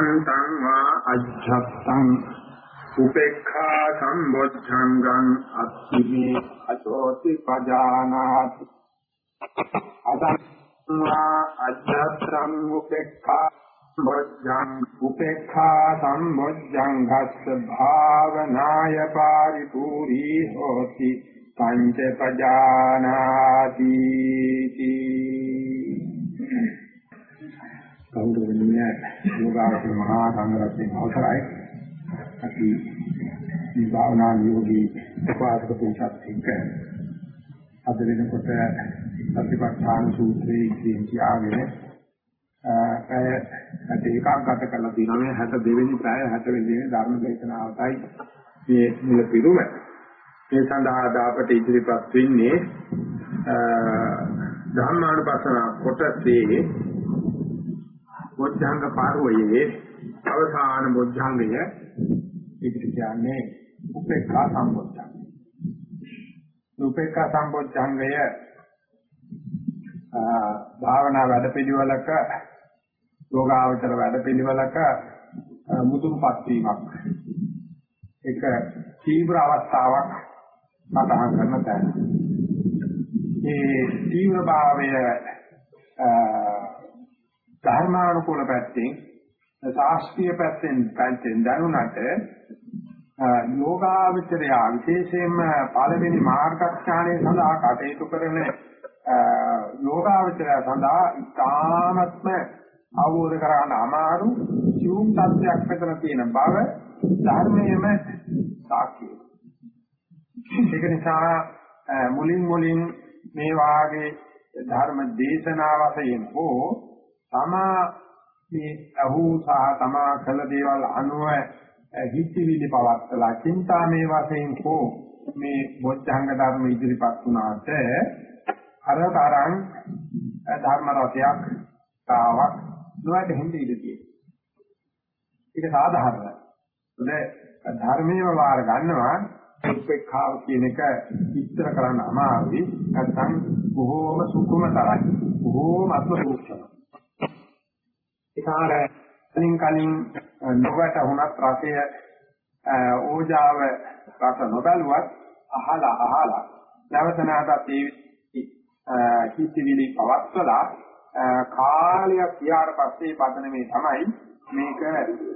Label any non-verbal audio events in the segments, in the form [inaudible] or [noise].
සංවා අජ්ජත්තං උපේක්ඛා සම්බොද්ධංගං අත්තිමේ අසෝති පජානාති අදංවා අජ්ජත්තං උපේක්ඛා සම්බොද්ධං උපේක්ඛා සම්බොද්ධං ඝස්ස භාවනාය පරිපූර්ණී හෝති පංච පජානාති ගෞරවනීය යෝගාවචර මහා සංඝරත්නයේ අවසරයි. අපි මේ භාවනා යෝගී උපාසක පුරුෂත්වයක අද වෙනකොට සතිපට්ඨාන සූත්‍රයේ ඉතින් කියාගෙන අය අද ඒකාගත කරලා තියෙනවා. මේ 62 වෙනි පැය 60 වෙනි දිනේ ධර්ම දේශනාවටයි මේ මුල පිරුම. මේ සඳහා දාපට ඉදිරිපත් වෙන්නේ ධර්මානුපස්සන කොටසේ බොද්ධංග පාරවයේ අවසාන බොද්ධංගය ඒකට කියන්නේ උපේක්ඛා සම්බොද්ධංගය. උපේක්ඛා සම්බොද්ධංගය භාවනා වැඩපිළිවෙලක යෝගාවචර වැඩපිළිවෙලක මුදුන්පත් වීමක්. ඒක තීව්‍ර අවස්ථාවක් සඳහන් කරන තැන. ඒ තීව්‍ර භාවය ධර්මානුකූල පැත්තෙන් ශාස්ත්‍රීය පැත්තෙන් පැත්තෙන් දැනුණට යෝගාවචරය විශේෂයෙන්ම පළවෙනි මාර්ගඥානය සඳහා කටයුතු කරන යෝගාවචරය සඳහා ඉතාමත්ම අවබෝධ කරගන්න අමාරු සියුම් තත්ත්වයක් මෙතන තියෙන බව ධර්මයේම සාක්ෂිය. ඒක නිසා මුලින් මුලින් මේ වාගේ ධර්ම දේශනා වශයෙන් හෝ තමා මේ අහූ සහ තමා කළ දේවල් අනුව හිතවිලි පවත්තලා චින්තාමේ වශයෙන් කෝ මේ බොද්ධංග ධර්ම ඉදිරිපත් වුණාට අර තරම් ධර්ම රසයක් තාවක් නොවැට හිඳ ඉඳී. ඒක සාධාරණයි. මොකද ධර්මයේ වාර ගන්නවා උපේක්ෂාව කියන එක විස්තර කරන්න අමාරුයි. නැත්නම් බොහෝම සුකුමතරයි. බොහෝම අත්සූක්ෂමයි. ඒකාර කලින් කලින් නොවට වුණත් රසය ඕජාව රස නොබලුවත් අහලා අහලා නැවත නැවතත් ඒ හිතවිලි පවත්වලා කාලයක් ගියාට පස්සේ බදන මේ තමයි මේක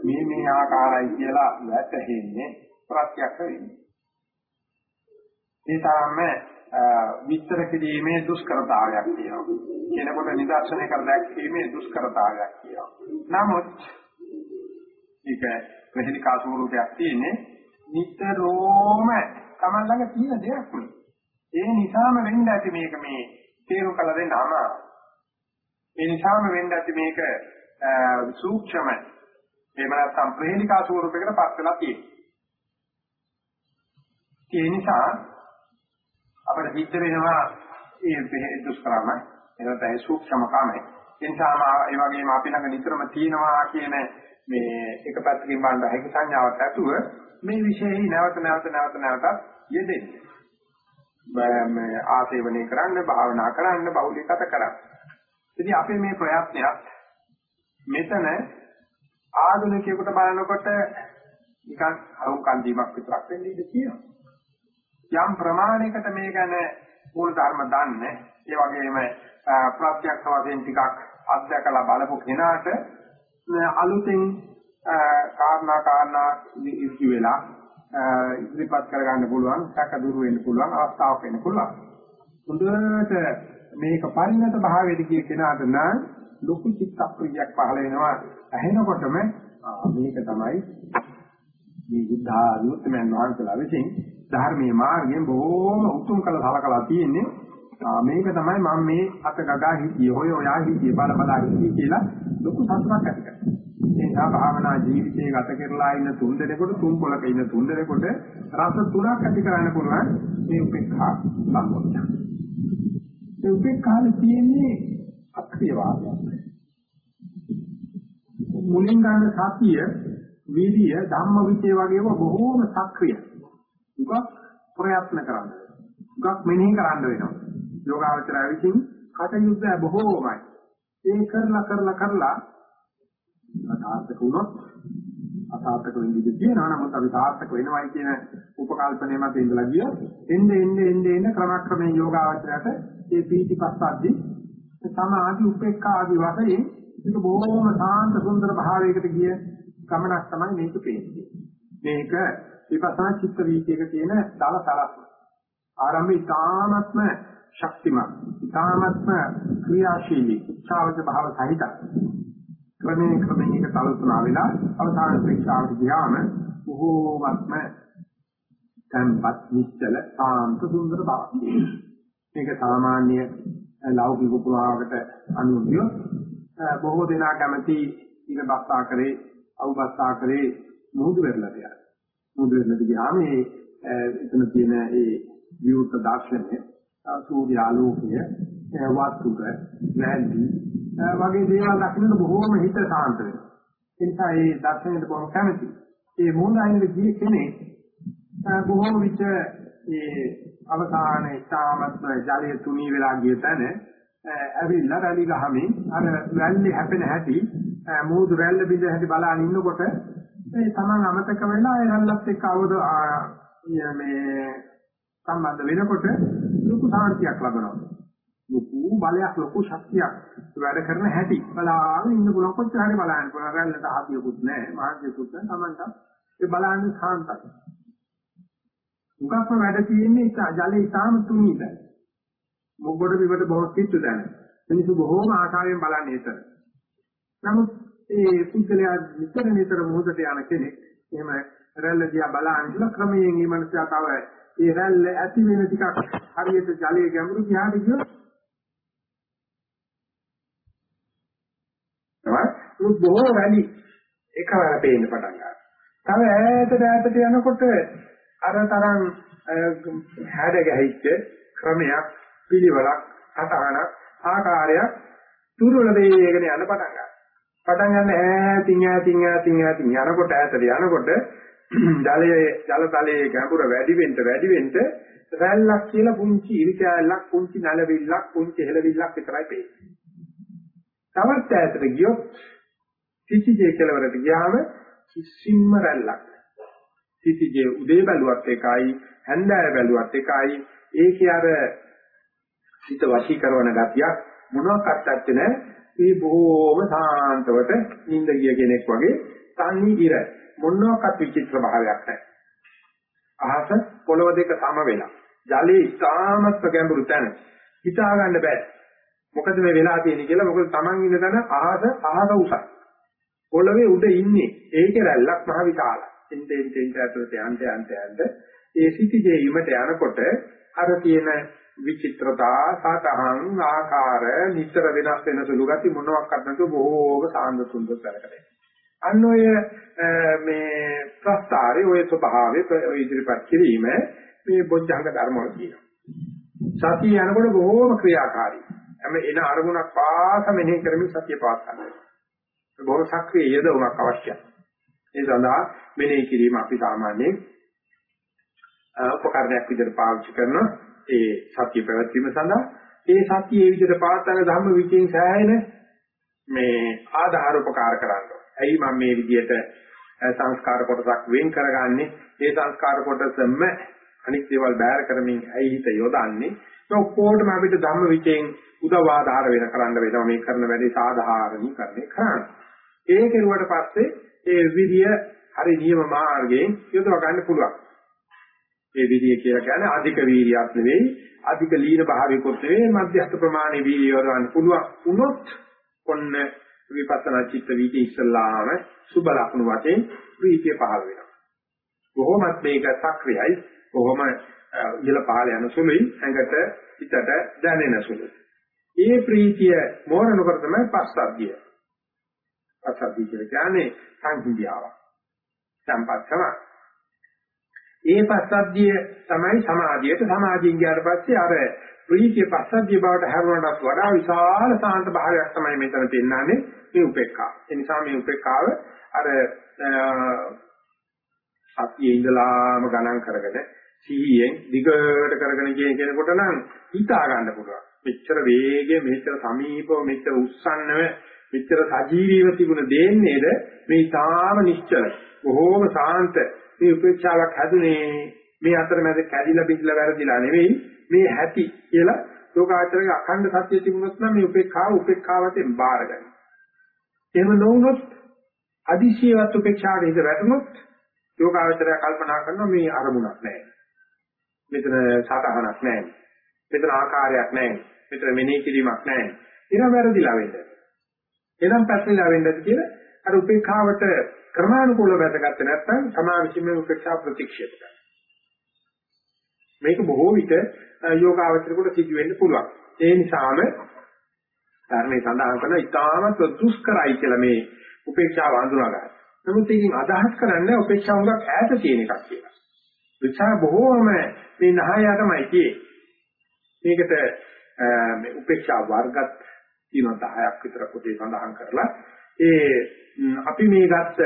මේ මේ ආකාරයි කියලා වැටහෙන්නේ ප්‍රත්‍යක්ෂ වෙන්නේ. ඒ තරම්ම විස්තර කිරීමේ දුෂ්කරතාවයක් තියෙනවා. කෙනෙකුට නිදර්ශනය කර දැක්වීමේ දුෂ්කරතාවයක් තියෙනවා. නමුත් ඒක ප්‍රතිනිකා ස්වරූපයක් තියෙන්නේ නිතරම Taman ළඟ තියෙන දෙයක් නේ. ඒ නිසාම වෙන්න ඇති මේක මේ තේරුම් කළ දෙන්න අමාරු. ඒ නිසාම වෙන්න ඇති මේක සූක්ෂම එහෙම නැත්නම් ප්‍රේණිකා ස්වරූපයකට පත් වෙලා තියෙනවා. ඒ නිසා අපිට සිද්ධ වෙනවා ඒ දුෂ්කරම එනත ඒ සූක්ෂමකම ඒ නිසාම ඒ වගේම අපි ළඟ නිතරම තියෙනවා කියන මේ එක පැත්තකින් බලන හැකි සංඥාවක් ඇතුව මේ විශේෂයි නැවත නැවත නැවත නැවතත් යෙදෙන්නේ. මේ ආසේවණේ කරන්න භාවනා කරන්න බහුලීකත කරන්න. ඉතින් අපේ මේ ප්‍රයත්නයක් මෙතන ආධුනිකයෙකුට බලනකොට නිකන් අරුම් කන්දීමක් විතරක් වෙන්නේ ඉඳී තියෙනවා. යම් ප්‍රමාණයකට මේ ගැන මූල ධර්ම දන්නේ ඒ වගේම ප්‍රත්‍යක්ෂ වශයෙන් ටිකක් අත්දැකලා බලපු කෙනාට අලුතෙන් කාරණා කාරණා ඉති වෙලා ඉදිරිපත් කරගන්න පුළුවන්, සැක දුරු වෙන්න පුළුවන්, අවස්ථාවක් වෙන්න පුළුවන්. හොඳට මේක පරිණත භාවයේදී කිය කෙනාට නම් ලොකු චිත්ත ප්‍රියක් පහළ වෙනවා. ඇහෙනකොටම මේක තමයි මේ බුද්ධ ආධුත්මයන් වහන්සේලා විසින් ධර්මයේ මාර්ගයෙන් බොහෝම උතුම් කළ සලකලා තියෙන්නේ මේක තමයි මම මේ අත ගගා හිතියේ හොය ඔයා හිතියේ බල බල හිතියේ කියලා ලොකු සතුටක් ඇති කරගන්නවා. ඒ නිසා භාවනා ජීවිතයේ ගත කරලා ඉන්න තුන් දෙනෙකුට තුන් පොලක ඉන්න තුන් දෙනෙකුට රස තුනක් ඇති කරන්න පුළුවන් මේ උපේක්ෂා සම්පෝෂණය. ඒ උපේක්ෂාවේ තියෙන්නේ අක්‍රිය වාදයක්. මුලින් ගන්න සතිය, වීර්ය, ධම්ම විචේ වගේම බොහෝම සක්‍රිය. උගක් ප්‍රයත්න කරන්න. උගක් මෙනෙහි කරන්න වෙනවා. යෝගාවචරය විසින් කටයුත්ත බොහෝමයි. ඒ කරලා කරලා කරලා සාර්ථක වුණොත් අසාර්ථක වෙන්න ඉඩ තියෙනවා. නමුත් අපි සාර්ථක වෙනවයි කියන උපකල්පනය මත ඉඳලා ගියොත් එnde එnde එnde එnde ක්‍රමක්‍රමයෙන් යෝගාවචරයට මේ පීතිපස්සද්දි සමාධි උපේක්ඛා ආදී වශයෙන් ඒක බොහොම සාන්ත සුන්දර භාවයකට ගිය ගමනක් තමයි මේක පේන්නේ. මේක විපස්සනා චිත්ත වීතියක තියෙන දල සලස්ම. ආරම්භය ඉතාමත්ම ශක්තිමත්, ඉතාමත්ම ක්‍රියාශීලී, උත්සාහක භාව සහිතයි. ක්‍රමයෙන් ක්‍රමයෙන් එක කල්පනා වෙලා අවසාන ශික්ෂාවට ගියාම බොහෝමත්ම තම්පත් නිශ්චල සාන්ත සුන්දර බවක්. මේක සාමාන්‍ය ලෞකික පුරාවකට අනුගිය බොහෝ දෙනා කැමති ඉර බස්සා කරේ අවබස්සා කරේ මුහුදු වෙරළට යන. මුහුදු වෙරළට ගියාම මේ එතන තියෙන ඒ විවෘත දර්ශනය සූර්ය ආලෝකය වස්තුක නැන්දි වගේ දේවල් දකින්න බොහෝම හිත සාන්ත වෙනවා. ඒ නිසා මේ දර්ශනයට බොහොම කැමති. ඒ මූණයිනේ ගිය කෙනෙක් බොහෝම විට ඒ අවසානයේ තාමත්ම ජලය තුනී වෙලා ගිය තැන ඇවිල්ලා රැලි ගහමින් අර රැල්ලේ හැපෙන හැටි මූදු රැල්ල බිඳ හැටි බලන ඉන්නකොට ඒ Taman අමතක වෙලා ඒ රැල්ලත් එක්ක අවද මේ සම්බන්ධ වෙනකොට ලොකු සාන්තියක් ලබනවා. ලොකු බලයක් ලොකු ශක්තියක් වැඩ කරන හැටි බලාගෙන ඉන්න පුළුවන්. කොච්චර හරි බලන්න පුළුවන්. රැල්ලට ආදියකුත් නැහැ මාර්ගයකුත් නැහැ. Tamanට ඒ බලන්නේ සාන්තයි. උගක්ම වැඩ තියෙන්නේ ජලයේ ඉතාම තුනීද මොගොඩ විවට බොහෝ කිච්චු දැන. මිනිස්සු බොහෝම ආශාවෙන් බලන්නේ ඒතර නමුත් ඒ පුද්ගලයා නිතර නිතර මොහොතට යන කෙනෙක් එහෙම රැල්ල දිහා බලන ඉන්න ක්‍රමයෙන් මේ මනසට තව ඒ රැල්ල ඇති වෙන ටිකක් හරියට ජලයේ ගැඹුරු දිහාට ගියොත් තමයි බොහෝ වැඩි එකවර පේන්න පටන් ගන්නවා. තව ඈතට ඈතට යනකොට අර තරම් හැඩ ගැහිච්ච ක්‍රමයක් පිළිවෙලක් සටහනක් ආකාරයක් තුරුල වේගන යන පටන් ගන්නවා. පටන් ගන්න ඈතින් ඈතින් ඈතින් ඈතින් යනකොට ඈතට යනකොට [clears throat] ජලයේ ජල තලයේ ගැඹුර වැඩි වෙන්න වැඩි වෙන්න රැල්ලක් කියලා පුංචි ඉරිකැලක් පුංචි නලවිල්ලක් පුංචි හෙලවිල්ලක් විතරයි පේන්නේ. තවත් ඈතට ගියොත් සිසිජේ කෙලවරට ගියාම කිසිම රැල්ලක් සිසිජේ උදේ බැලුවත් එකයි හැන්දෑව බැලුවත් එකයි. ඒකේ අර හිත වශී කරන ගතියක් මොනවාක්වත් ඇත්තේ නැහැ. මේ බොහෝම සාන්තවට නිින්ද ගිය කෙනෙක් වගේ තනි ඉර. මොනවාක්වත් විචිත්‍ර භාවයක් නැහැ. අහස පොළව දෙක සම වෙලා. ජලයේ ඉතාමත් ගැඹුරු තැන. හිතා ගන්න බෑ. මොකද මේ වෙලා තියෙන්නේ කියලා මොකද Taman ඉන්න තැන අහස අහස උසයි. පොළවේ උඩ ඉන්නේ ඒකේ රැල්ලක් මහ විශාලයි. එන්ට එන්ට එන්ට ඇතුළට යන්ට යන්ට යන්ට ඒ සිටිජේ යුමට යනකොට අර තියෙන විචිත්‍රතා සතහන් ආකාර නිතර වෙනස් වෙන සුළු ගති මොනවාක්වත් නැතුව බොහෝම සාන්ද සුන්දර කරකටේ. අන්න ඔය මේ ප්‍රස්තාරේ ඔය ස්වභාවයේ ඔය ඉදිරිපත් කිරීම මේ බොද්ධංග ධර්ම වල කියනවා. සතිය යනකොට බොහෝම ක්‍රියාකාරී. හැම එන අරමුණක් පාස මෙනෙහි කරමින් සතිය පාස් ගන්නවා. බොහොම සක්‍රීය යෙදවීමක් අවශ්‍යයි. ඒ සඳහා මෙනෙහි කිරීම අපි සාමාන්‍යයෙන් උපකරණයක් විදිහට පාවිච්චි කරන ඒ සතිය පැවැත්වීම සඳහා ඒ සතිය ඒ විදිහට පාත්තන ධම්ම විචින් සෑහෙන මේ ආධාර උපකාර කරනවා. ඇයි මම මේ විදිහට සංස්කාර කොටසක් වෙන් කරගන්නේ? ඒ සංස්කාර කොටසම අනිත් දේවල් බෑර කරමින් ඇයි හිත යොදන්නේ? ඒ ඔක්කොටම අපිට ධම්ම විචෙන් උදව් ආධාර වෙන කරන්න වෙනවා මේ කරන වැඩේ සාධාරණීකරණය කරන්න. ඒ කෙරුවට පස්සේ ඒ විදිය හරි නියම මාර්ගයෙන් යොදව ගන්න පුළුවන්. ඒ විදිය කියලා කියන්නේ අධික වීර්යයක් නෙවෙයි අධික ලීන භාවයකොත් නෙවෙයි මධ්‍යස්ථ ප්‍රමාණයේ වීර්යය යොදවන්න පුළුවන් වුණොත් ඔන්න විපස්සනා චිත්ත වීති ඉස්සල්ලාම සුබ ලක්ෂණ වශයෙන් ප්‍රීතිය පහළ වෙනවා. කොහොමත් මේක සක්‍රියයි කොහොම ඉහළ පහළ යන සුළුයි ඇඟට හිතට දැනෙන සුළුයි. ඒ ප්‍රීතිය මෝර නොකර තමයි පස්සද්ධිය. පස්සද්ධිය කියන්නේ සංහිඳියාව. සම්පත්තම. ඒ පස්සද්ධිය තමයි සමාධියට සමාධියෙන් ගියාට පස්සේ අර ප්‍රීතිය පස්සද්ධිය බවට හැරුණාට වඩා විශාල සාන්ත භාවයක් තමයි මෙතන පෙන්වන්නේ මේ උපේක්ඛා. ඒ නිසා මේ උපේක්ඛාව අර සතියේ ඉඳලාම ගණන් කරගෙන සිහියෙන් දිගට කරගෙන ගිය කෙනෙකුට නම් හිතා ගන්න පුළුවන්. මෙච්චර වේගය මෙච්චර සමීපව මෙච්චර උස්සන්නව මෙච්චර සජීවීව තිබුණ දෙන්නේද මේ තාම නිශ්චල බොහෝම සාන්ත මේ උපේක්ෂාවක් හැදුනේ මේ අතරමැද කැඩිලා බිඳලා වැරදිලා නෙවෙයි මේ හැටි කියලා ලෝකාචරයේ අඛණ්ඩ සත්‍ය තිබුණොත් නම් මේ උපේක්ඛාව උපේක්ඛාවතෙන් බාරගන්න. එහෙම නොවුනොත් අදිශීවත් උපේක්ෂාවට ඉඳ වැටුනොත් ලෝකාචරය කල්පනා කරනවා මේ අරමුණක් නැහැ. මෙතන සාතහනක් නැහැ. මෙතන ආකාරයක් නැහැ. මෙතන මෙනෙහි කිරීමක් නැහැ. ඊළඟ වැරදිලා වෙන්නේ. එනම් පැටලලා වෙන්නද කියලා අර උපේක්ෂාවට ක්‍රමානුකූලව වැටගත්තේ නැත්නම් සමා විසින්ම උපේක්ෂා ප්‍රතික්ෂේප කරනවා. මේක බොහෝ විට යෝගාවචරයට සිදු වෙන්න පුළුවන්. ඒ නිසාම ධර්මයේ සඳහන් කරන ඉතාමත් දුෂ්කරයි කියලා මේ උපේක්ෂාව හඳුනා ගන්න. නමුත් ඒකෙන් අදහස් කරන්නේ උපේක්ෂාව උඟක් ඈත තියෙන එකක් කියලා. විචාර බොහෝම මේ නහයටමයි කියේ. මේකට මේ උපේක්ෂා වර්ගත් තියෙනවා 10ක් විතර පොතේ සඳහන් කරලා ඒ අපි මේ ගත්ත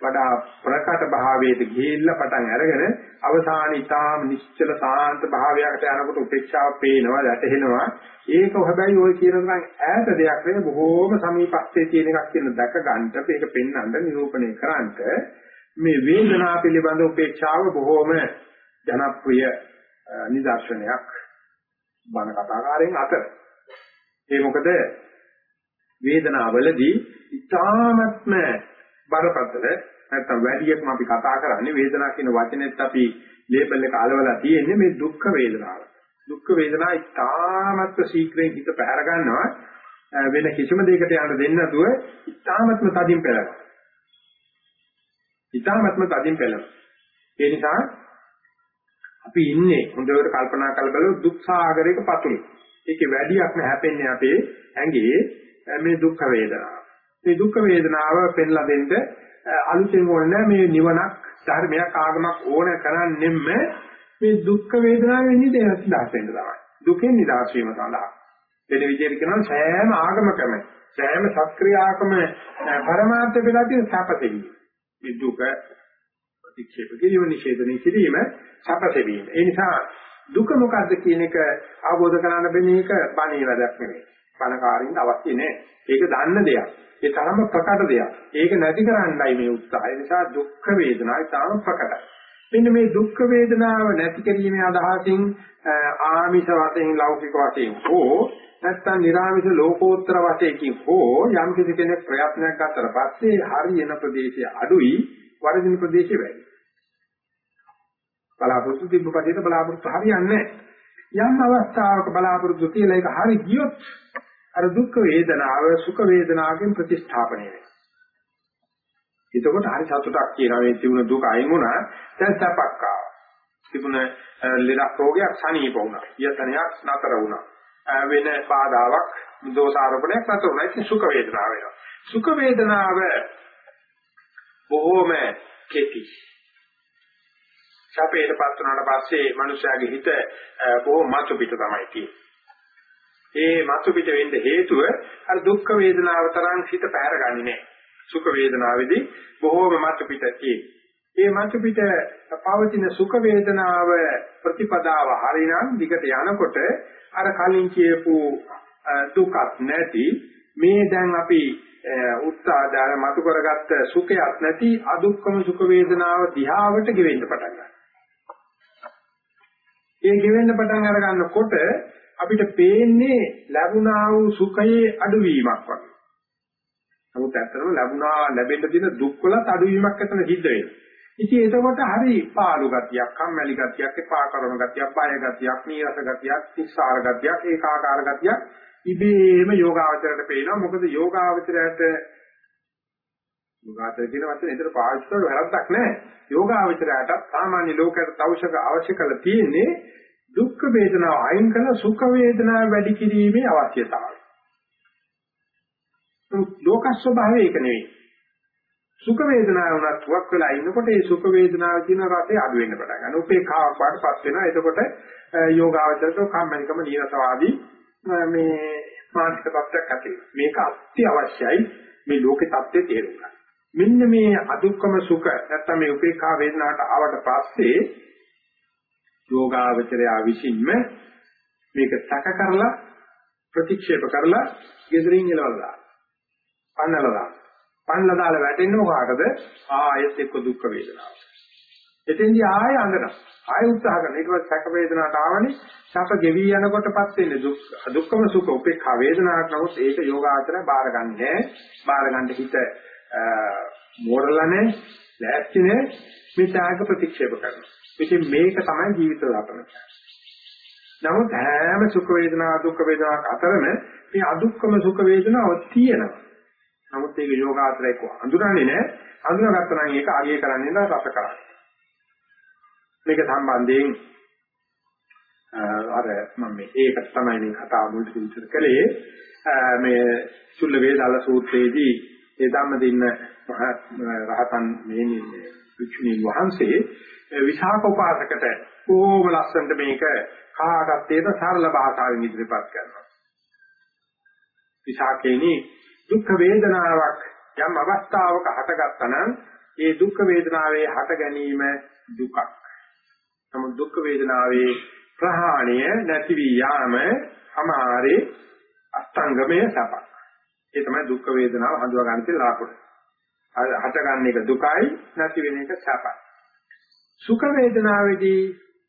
වඩා ප්‍රකට භාවයට ගිහිල්ලා පටන් අරගෙන අවසාන ඊටාම නිශ්චල සාන්ත භාවයකට යනකොට උපේක්ෂාව පේනවා වැටහෙනවා. ඒක හැබැයි ওই කියන තරම් ඈත දෙයක් නෙවෙයි බොහෝම සමීපස්තේ තියෙන එකක් කියන දැක ගන්නට මේක පෙන්වන්න නිරූපණය කරන්නට මේ වේදනාව පිළිබඳ උපේක්ෂාව බොහෝම ජනප්‍රිය නිදර්ශනයක් බණ කතාකාරයන් අතර. ඒ මොකද? වේදනාවලදී ඉතාමත්ම බරපතල නැත්නම් වැඩියක්ම අපි කතා කරන්නේ වේදනාව කියන වචනේත් අපි ලේබල් එක අලවලා තියෙන්නේ මේ දුක්ඛ වේදනාව. දුක්ඛ වේදනාව ඉතාමත්ම ශීක්‍රයෙන් හිත පැහැර ගන්නවා වෙන කිසිම දෙයකට යන්න දෙන්නේ නැතුව ඉතාමත්ම තදින් පෙළනවා. ඉතාමත්ම තදින් පෙළනවා. ඒ නිසා අපි ඉන්නේ හොඳට කල්පනා කරලා බලුවොත් දුක් සාගරයක පතුලේ. ඒකේ වැඩියක් නැහැ හැපෙන්නේ අපේ ඇඟේ මේ දුක් වේදනාව. මේ දුක් වේදනාව පෙන්ලා දෙන්න අලුතෙන් ඕනේ මේ නිවනක් ධර්මයක් ආගමක් ඕන කරන්නෙම මේ දුක් වේදනාවෙන් නිදහස් වෙන්න තමයි. දුකෙන් නිදහස් වීම සඳහා. වෙන විදිහට කියනවා සෑම ආගමකම සෑම සත්‍ක්‍රියාකම පරමාර්ථ වෙලා තියෙන සපතෙවි. මේ දුක ප්‍රතික්ෂේප කිරීම නිෂේධනය කිරීම සපතෙවීම. ඒ නිසා දුක මොකද්ද කියන එක අවබෝධ කරගන්න බැරි එක බණේ වැඩක් නෙවෙයි. බණකාරින්න අවශ්‍ය නැහැ. ඒක දන්න දෙයක්. ඒ තරම ප්‍රකට දෙයක්. ඒක නැති කරන්නයි මේ උත්සාහය. නිසා දුක් වේදනායි තාම ප්‍රකටයි. මෙන්න මේ දුක් වේදනාව නැති කිරීමේ අදහසින් ආමිෂ වශයෙන් ලෞකික වශයෙන් හෝ නැත්නම් නිර්ආමිෂ ලෝකෝත්තර වශයෙන් හෝ යම් කෙනෙක් ප්‍රයත්නයක් ගන්නතර පස්සේ හරියන ප්‍රදේශය අඩුයි වරදින ප්‍රදේශය වැඩි. බලාපොරොත්තු තිබ්බ පදේට බලාපොරොත්තු හරියන්නේ යම් අවස්ථාවක බලාපොරොත්තු කියලා ඒක හරි ගියොත් අර දුක් වේදනාව සුඛ වේදනාවෙන් ප්‍රතිස්ථාපනය වෙනවා. එතකොට හරි සතුටක් කියනවා මේ තිබුණ දුක අයින් වුණා දැන් සපක් ආවා. තිබුණ ලෙඩක් රෝගයක් සනීප වුණා. යතනයක් නතර වුණා. වෙන බාධාවක් දෝෂාරෝපණයක් නතර වුණා. ඒක සුඛ වේදනාව වෙනවා. සුඛ වේදනාව බොහෝම කෙටි. සැපේටපත් වුණාට පස්සේ මනුෂයාගේ හිත බොහෝ මතු පිට තමයි තියෙන්නේ. ඒ මතු පිට වෙන්න හේතුව අර දුක් වේදනාව තරම් හිත පැහැරගන්නේ නැහැ. සුඛ වේදනාවේදී බොහෝම මතු පිට ඒ මතු පිට පවතින සුඛ වේදනාව ප්‍රතිපදාව හරිනම් දිගට යනකොට අර කලින් කියපු දුකක් නැති මේ දැන් අපි උත්සාහදාන මතු කරගත්ත සුඛයක් නැති අදුක්කම සුඛ වේදනාව දිහාවට ගෙවෙන්න පටන් ගන්නවා. ඒ ගෙවෙන්න පටන් අර ගන්නකොට අපිට පේන්නේ ලැබුණා වූ සුඛයේ අඩුවීමක් වගේ. නමුත් ඇත්තටම ලැබුණා ලැබෙන්න තියෙන දුක් වලත් අඩුවීමක් එතන සිද්ධ වෙනවා. ඉතින් එතකොට හරි පාළු ගතියක්, කම්මැලි ගතියක්, එපා කරන ගතියක්, බය ගතියක්, නීරස ගතියක්, තිස්සාර ගතියක්, ඒකාකාර ගතියක් ඉබේම යෝගාවචරයට පේනවා. මොකද යෝගාවචරයට යෝගාචර කියන වචනේ ඒතර පාවිච්චි කරලා වැරද්දක් නැහැ. යෝගාවචරයට සාමාන්‍ය ලෝකයට අවශ්‍ය අවශ්‍ය කරලා තියෙන්නේ දුක් වේදනාව අයින් කරලා සුඛ වේදනාව වැඩි කිරීමේ අවශ්‍යතාවය. ලෝක ස්වභාවය ඒක නෙවෙයි. සුඛ වේදනාව උනත් වක් වෙලා ඉන්නකොට ඒ සුඛ වේදනාව කියන රසය අඩු වෙන්න පටන් ගන්නවා. උපේක්ෂාවක් වඩපත් වෙනවා. එතකොට යෝගාවචරක කම්මැලිකම නිරසවාදී මේ මානසික තත්ත්වයක් ඇති වෙනවා. මේක අත්‍යවශ්‍යයි මේ ලෝකේ தත්ත්වය තේරුම් ගන්න. මෙන්න මේ අදුක්කම සුඛ නැත්නම් මේ උපේක්ෂා වේදනාවට ආවට පස්සේ යෝගාවචරයා විසින්ම මේක සැක කරලා ප්‍රතික්ෂේප කරලා gedirin එලවලා පන්නලා දාන්න. පන්නලා දාලා වැටෙන්නේ මොකකටද? ආයෙත් එක්ක දුක් වේදනාව. එතෙන්දී ආයෙ අඳනවා. ආයෙ උත්සාහ කරනවා. ඊට පස්සේ සැක වේදනාවට ආවනේ සැප ගෙවි යනකොටපත් වෙන්නේ දුක් දුක්ඛම සුඛ උපේක්ඛා වේදනාවක් නමුත් ඒක යෝගාචරය බාරගන්නේ බාරගන්න හිත මෝරලනේ ලෑස්තිනේ මේ ත්‍යාග ප්‍රතික්ෂේප කරනවා. ඉතින් මේක තමයි ජීවිත ලබන නමුත් හැම සුඛ වේදනා දුක්ඛ වේදනාවක් අතරම මේ අදුක්ඛම සුඛ වේදනාව තියෙනවා. නමුත් ඒක යෝගාචරයක අඳුරන්නේ නැහැ. අඳුරගත්තා නම් ඒක අගය කරන්නේ නැහැ රස කරන්නේ. මේක සම්බන්ධයෙන් අර මම මේ ඒක තමයි මේ කතාව මුලට විස්තර කළේ මේ චුල්ල වේදාල සූත්‍රයේදී ඒ ධම්මදින්න රහතන් මේ විචුණී වහන්සේ විශාක උපාසකට කොහොම ලස්සනට මේක කාගත්තේද සරල භාෂාවෙන් ඉදිරිපත් කරනවා විශාකේනි දුක් වේදනාවක් යම් අවස්ථාවක හටගත්තා නම් ඒ දුක් වේදනාවේ හට ගැනීම දුකක් නමුත් දුක් වේදනාවේ ප්‍රහාණය නැති වී යාම අමාරේ අස්තංගමය සපක්. ඒ තමයි දුක් වේදනාව හඳුනා ගන්න තියෙන ලාකුණ. හට ගන්න එක දුකයි නැති වෙන එක සපයි. සුඛ වේදනාවේදී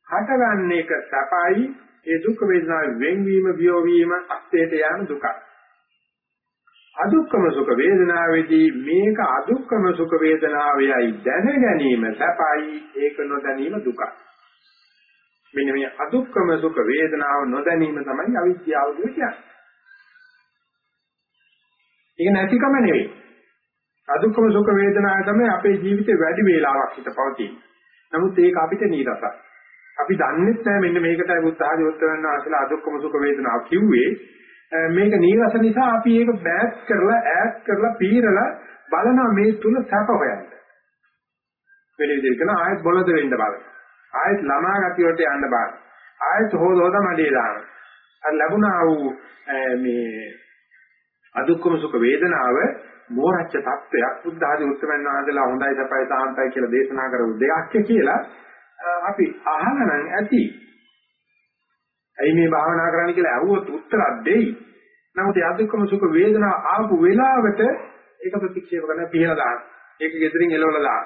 හට ගන්න එක සපයි ඒ දුක් වේදනාවේ වෙන්වීම වියෝ වීම අස්තේට යන දුකයි. අදුක්කම සුඛ වේදනාවේදී මේක අදුක්කම සුඛ වේදනාවයයි දැන ගැනීම සපයි ඒක නොදැනීම දුකයි. මෙන්න මේ අදුක්කම සුඛ වේදනාව නොදැනීම තමයි අවිද්‍යාව කියන්නේ. ඒක නැතිකම නෙවෙයි. අදුක්කම සුඛ වේදනාව තමයි අපේ ජීවිතේ වැඩි වේලාවක් හිට පවතින. නමුත් ඒක අපිට නීරසයි. අපි දන්නේ නැහැ මෙන්න මේකටයි බුද්ධ ආධිවත්වයන් ආසලා අදුක්කම සුඛ වේදනාව කිව්වේ. මේක නීරස නිසා අපි ඒක බෑත් කරලා ඈත් කරලා පීරලා බලනවා මේ තුල සැප හොයන්න. වෙන විදිහට කරන ආයෙත් බොළඳ වෙන්න බලන්න. ආයෙත් ළමා ගතිය වලට යන්න බෑ. ආයෙත් හොද හොද මඩේ දාන. අර ලැබුණා වූ මේ අදුක්කම සුඛ වේදනාව මෝරච්ච තත්වයක් බුද්ධ ආදී උත්තරයන් වහන්සේලා හොඳයි සපයි සාන්තයි කියලා දේශනා කරපු දෙයක් කියලා අපි අහනනම් ඇති. ඇයි මේ භාවනා කරන්න කියලා අහුවොත් උත්තරක් දෙයි. නමුත් ඒ අදුක්කම සුඛ වේදනාව ආපු වෙලාවට ඒක ප්‍රතික්ෂේප කරන පිහලා දාන. ඒක gedirin එලවලා දාන.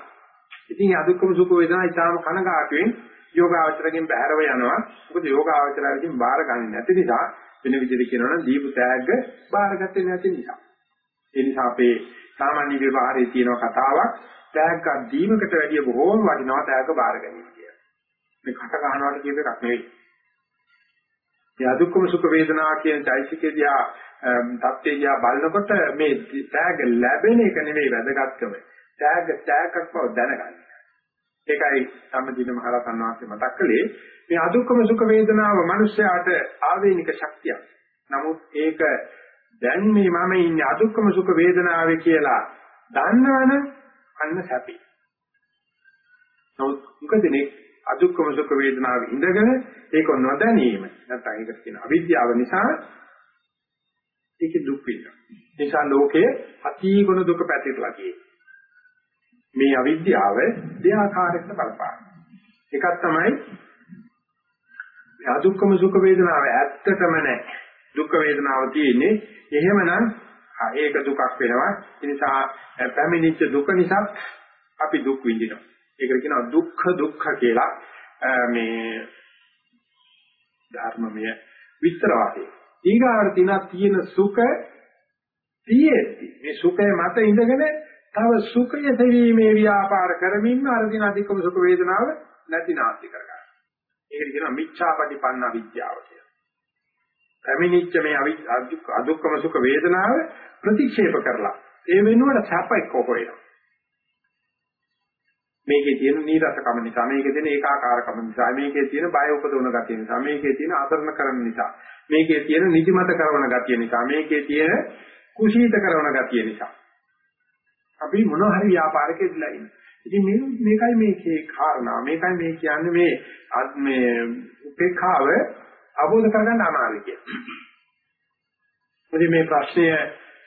ඉතින් අදුක්කම සුඛ වේදනා ඊටාම කනගාටුවෙන් යෝගාවචරයෙන් බැහැරව යනවා. මොකද යෝගාවචරය විසින් බාර ගන්න නැති නිසා වෙන විදිහට කියනවා නම් දීපු තෑග්ග බාරගත්තේ නැති නිසා. ඒ නිසා අපේ සාමාන්‍ය ව්‍යවහාරයේ තියෙන කතාවක් තෑග්ගක් දීමකට වැඩිය බොහෝම වටිනවා තෑග්ග බාර ගැනීම කියලා. මේ කට ගන්නවට කියප එකක් නෙවෙයි. මේ අදුක්කම සුඛ වේදනා කියන চৈতසිකේදී තත්ත්වය දිහා බලනකොට මේ තෑග්ග ලැබෙන එක නෙවෙයි වැදගත්කම. ත්‍යාග ත්‍යාගයක් බව දැනගන්න. ඒකයි සම්මදින මහරහතන් වහන්සේ මතක් කළේ මේ අදුක්කම සුඛ වේදනාව මිනිස්යාට ආවේනික ශක්තියක්. නමුත් ඒක දැන් මේ මම ඉන්නේ අදුක්කම සුඛ වේදනාවේ කියලා දන්නවනම් අන්න සැපි. නමුත් මොකදනේ අදුක්කම සුඛ වේදනාව ඉඳගෙන ඒක නොදැනීම නැත්නම් ඒකට කියන අවිද්‍යාව නිසා ඒක දුක් වෙනවා. නිසා ලෝකයේ අතීගුණ දුක පැතිරලා තියෙනවා. මේ අවිද්‍යාව දෙආකාරයකට බලපාන. එකක් තමයි අදුක්කම සුඛ වේදනාව ඇත්තටම නැහැ. දුක් වේදනාව තියෙන්නේ එහෙමනම් ඒක දුකක් වෙනවා. ඒ නිසා පැමිණිච්ච දුක නිසා අපි දුක් විඳිනවා. ඒකට කියනවා දුක්ඛ දුක්ඛ කියලා මේ ධර්මමය විස්තර වාක්‍යය. ඊගාවට තියෙන සුඛ තියෙද්දි මේ සුඛය මත ඉඳගෙන තව සුඛය සෙවීමේ ව්‍යාපාර කරමින් අර දින අධිකම සුඛ වේදනාව නැති නාස්ති කරගන්න. ඒකට කියනවා මිච්ඡාපටිපන්න විද්‍යාව කියලා. පැමිණිච්ච මේ අදුක්කම සුඛ වේදනාව ප්‍රතික්ෂේප කරලා ඒ වෙනුවට සැප එක්ක හොයනවා. මේකේ තියෙන නීරසකම නිසා මේකේ තියෙන ඒකාකාරකම නිසා මේකේ තියෙන බය උපදවන ගතිය නිසා මේකේ තියෙන අසරණ කරන නිසා මේකේ තියෙන නිදිමත කරන ගතිය නිසා මේකේ තියෙන කුසීත කරන ගතිය නිසා අපි මොන හරි ව්‍යාපාරකෙදලා ඉන්නේ. ඉතින් මේ මේකයි මේකේ කාරණා. මේකයි මේ කියන්නේ මේ මේ උපේක්ෂාව අවබෝධ කරගන්න අමාරුයි කියන්නේ. මොකද මේ ප්‍රශ්නය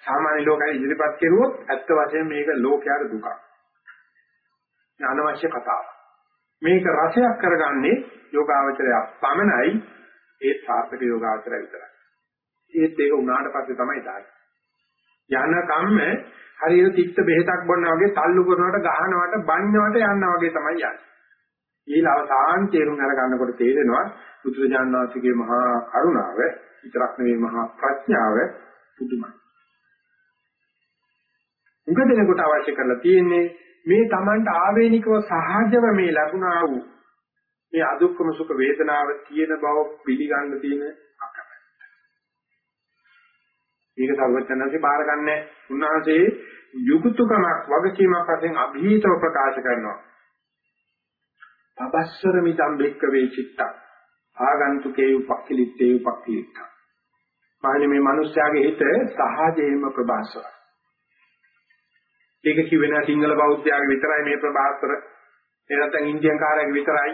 සාමාන්‍ය ලෝකයේ ඉදිරිපත් කෙරුවොත් ඇත්ත වශයෙන් මේක ලෝකයට දුකක්. අනවශ්‍ය කතාවක්. මේක රසයක් කරගන්නේ යෝගාවචරය පමණයි ඒ සාර්ථක යෝගාවචරය විතරයි. ඒත් ඒක උනාට පස්සේ තමයි දාන්නේ. යන කම්ම හරියට තිත්ත බෙහෙතක් බොන්නා වගේ තල්ලු කරනවට ගහනවට බනිනවට යනවා වගේ තමයි යන්නේ. ඊළ අවසාන තේරුම් අරගන්නකොට තේරෙනවා බුදුරජාණන් වහන්සේගේ මහා කරුණාව විතරක් නෙවෙයි මහා ප්‍රඥාව පුදුමයි. උගදෙනකොට අවශ්‍ය කරලා තියෙන්නේ මේ Tamanට ආවේනිකව සහජව මේ ලැබුණා වූ මේ අදුක්කම සුඛ වේදනාව තියෙන බව පිළිගන්න තියෙන අකමැත්ත. මේක සර්වඥාන්සේ බාරගන්නේ උන්වහන්සේ යුක්තුකමක් වගකීමක් වශයෙන් અભීතව ප්‍රකාශ කරනවා. පබස්සර මිදම් බෙක්ක වේ චිත්තං ආගන්තුකේ උපක්ඛලිත්තේ උපක්ඛලිත්තං. මානේ මේ මිනිස්යාගේ හිත සහජයෙන්ම ප්‍රබාසරයි. ඒක කිව්වේ නෑ සිංහල බෞද්ධයාගේ විතරයි මේ ප්‍රභාස්වර. ඒ නැත්නම් ඉන්දියන් කාරයාගේ විතරයි.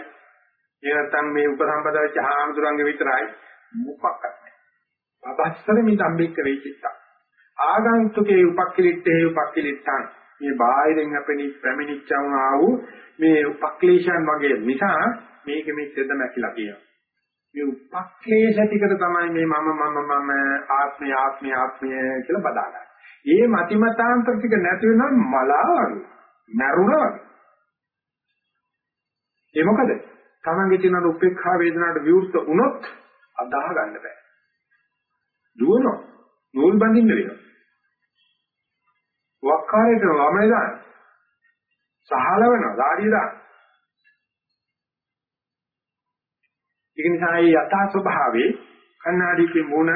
ඒ නැත්නම් මේ උපසම්පද වෙච්ච හාමුදුරන්ගේ විතරයි. මොකක්වත් නෑ. පබස්සර මේ ධම්මික වේචිත්ත. ආගන්තුකේ උපක්ඛලිට්ඨේ උපක්ඛලිට්ඨං. මේ බාහිරින් අපෙනි පැමිණිච්චම ආ වූ මේ උපක්ලේශයන් වගේ නිසා මේක මෙච්චර නැකිලා කියනවා. මේ උපක්ලේශ ටිකට තමයි මේ මම මම මම ආත්මය ආත්මය ආත්මය කියලා බදාගන්නේ. ඒ මතිමතාන්තර ටික නැති වෙනවා මලා වගේ. මරුණා වගේ. ඒ මොකද? තමන්ගේ තියෙන උපේක්ෂා වේදනාවට විවෘත වුණොත් අදාහ ගන්න බෑ. දුවනවා. නූල් බඳින්න වෙනවා. වක්කාරයට වමනේ දාන්න. සහලවනවා, ධාරිය දාන්න. ඒක නිසා මේ යථා ස්වභාවයේ කන්නාඩිකේ මූණ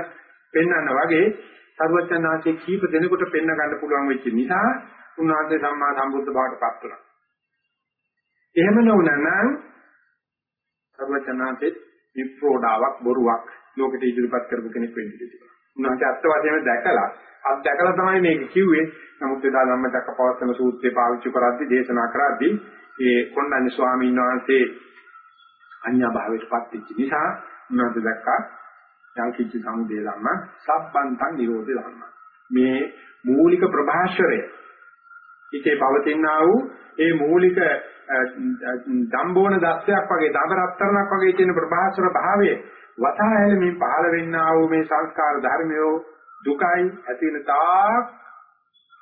පෙන්වන්න වගේ සර්වඥාන්සේ කීප දෙනෙකුට පෙන්න ගන්න පුළුවන් වෙච්ච නිසා උන්වහන්සේ සම්මා සම්බුද්ධ බවට පත් වුණා. එහෙම නොවුනනම් සර්වඥාන්සේ විප්‍රෝඩාවක් බොරුවක් ලෝකෙට ඉදිරිපත් කරපු කෙනෙක් වෙන්න ඉතියි. උන්වහන්සේ අත්ත වශයෙන්ම දැකලා අත් දැකලා තමයි මේක කිව්වේ. නමුත් එදා ධම්මචක්ක පවත්තන සූත්‍රය පාවිච්චි කරද්දී දේශනා කරද්දී ඒ කොණ්ඩඤ්ඤ ස්වාමීන් වහන්සේ අඤ්ඤා භාවයට පත් වෙච්ච නිසා උන්වහන්සේ දැක්කා යම් කිසි සමුදේ ධම්ම සබ්බන්තං නිරෝධ ධම්ම මේ මූලික ප්‍රභාෂරය ඉතේ පවතිනා වූ ඒ මූලික දම්බෝන දස්සයක් වගේ දබරත්තරණක් වගේ තියෙන ප්‍රභාෂර භාවයේ වතහායල මේ පහළ වෙන්නා වූ මේ සංස්කාර ධර්මයෝ දුකයි ඇති වෙන තාක්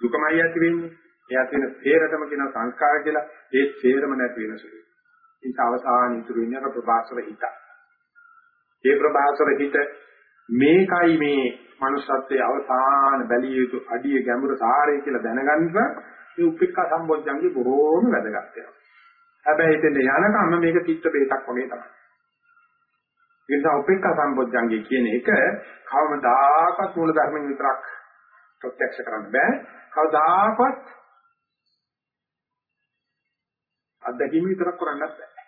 දුකමයි ඇති වෙන්නේ. ඒ ඇති වෙන තේරතම කියන සංස්කාර කියලා ඒ තේරම නැති වෙන සුළුයි. ඒක අවසාන ඉතුරු වෙන ප්‍රභාෂර හිත. ඒ ප්‍රභාෂර හිත මේකයි මේ manussත්වයේ අවසාන බැලිය යුතු අඩිය ගැඹුර සාරය කියලා දැනගන්න මේ උපේක්ඛා සම්බොජ්ජංගේ බොහෝම වැදගත් වෙනවා. හැබැයි එතන යනකම් මේක චිත්ත බේතක් වගේ තමයි. ඒ නිසා උපේක්ඛා සම්බොජ්ජංගේ කියන එක කවමදාකවත් මූල ධර්මෙන් විතරක් ප්‍රත්‍යක්ෂ කරන්න බෑ. කවදාකවත් අත්දැකීම විතරක් කරන්නත් බෑ.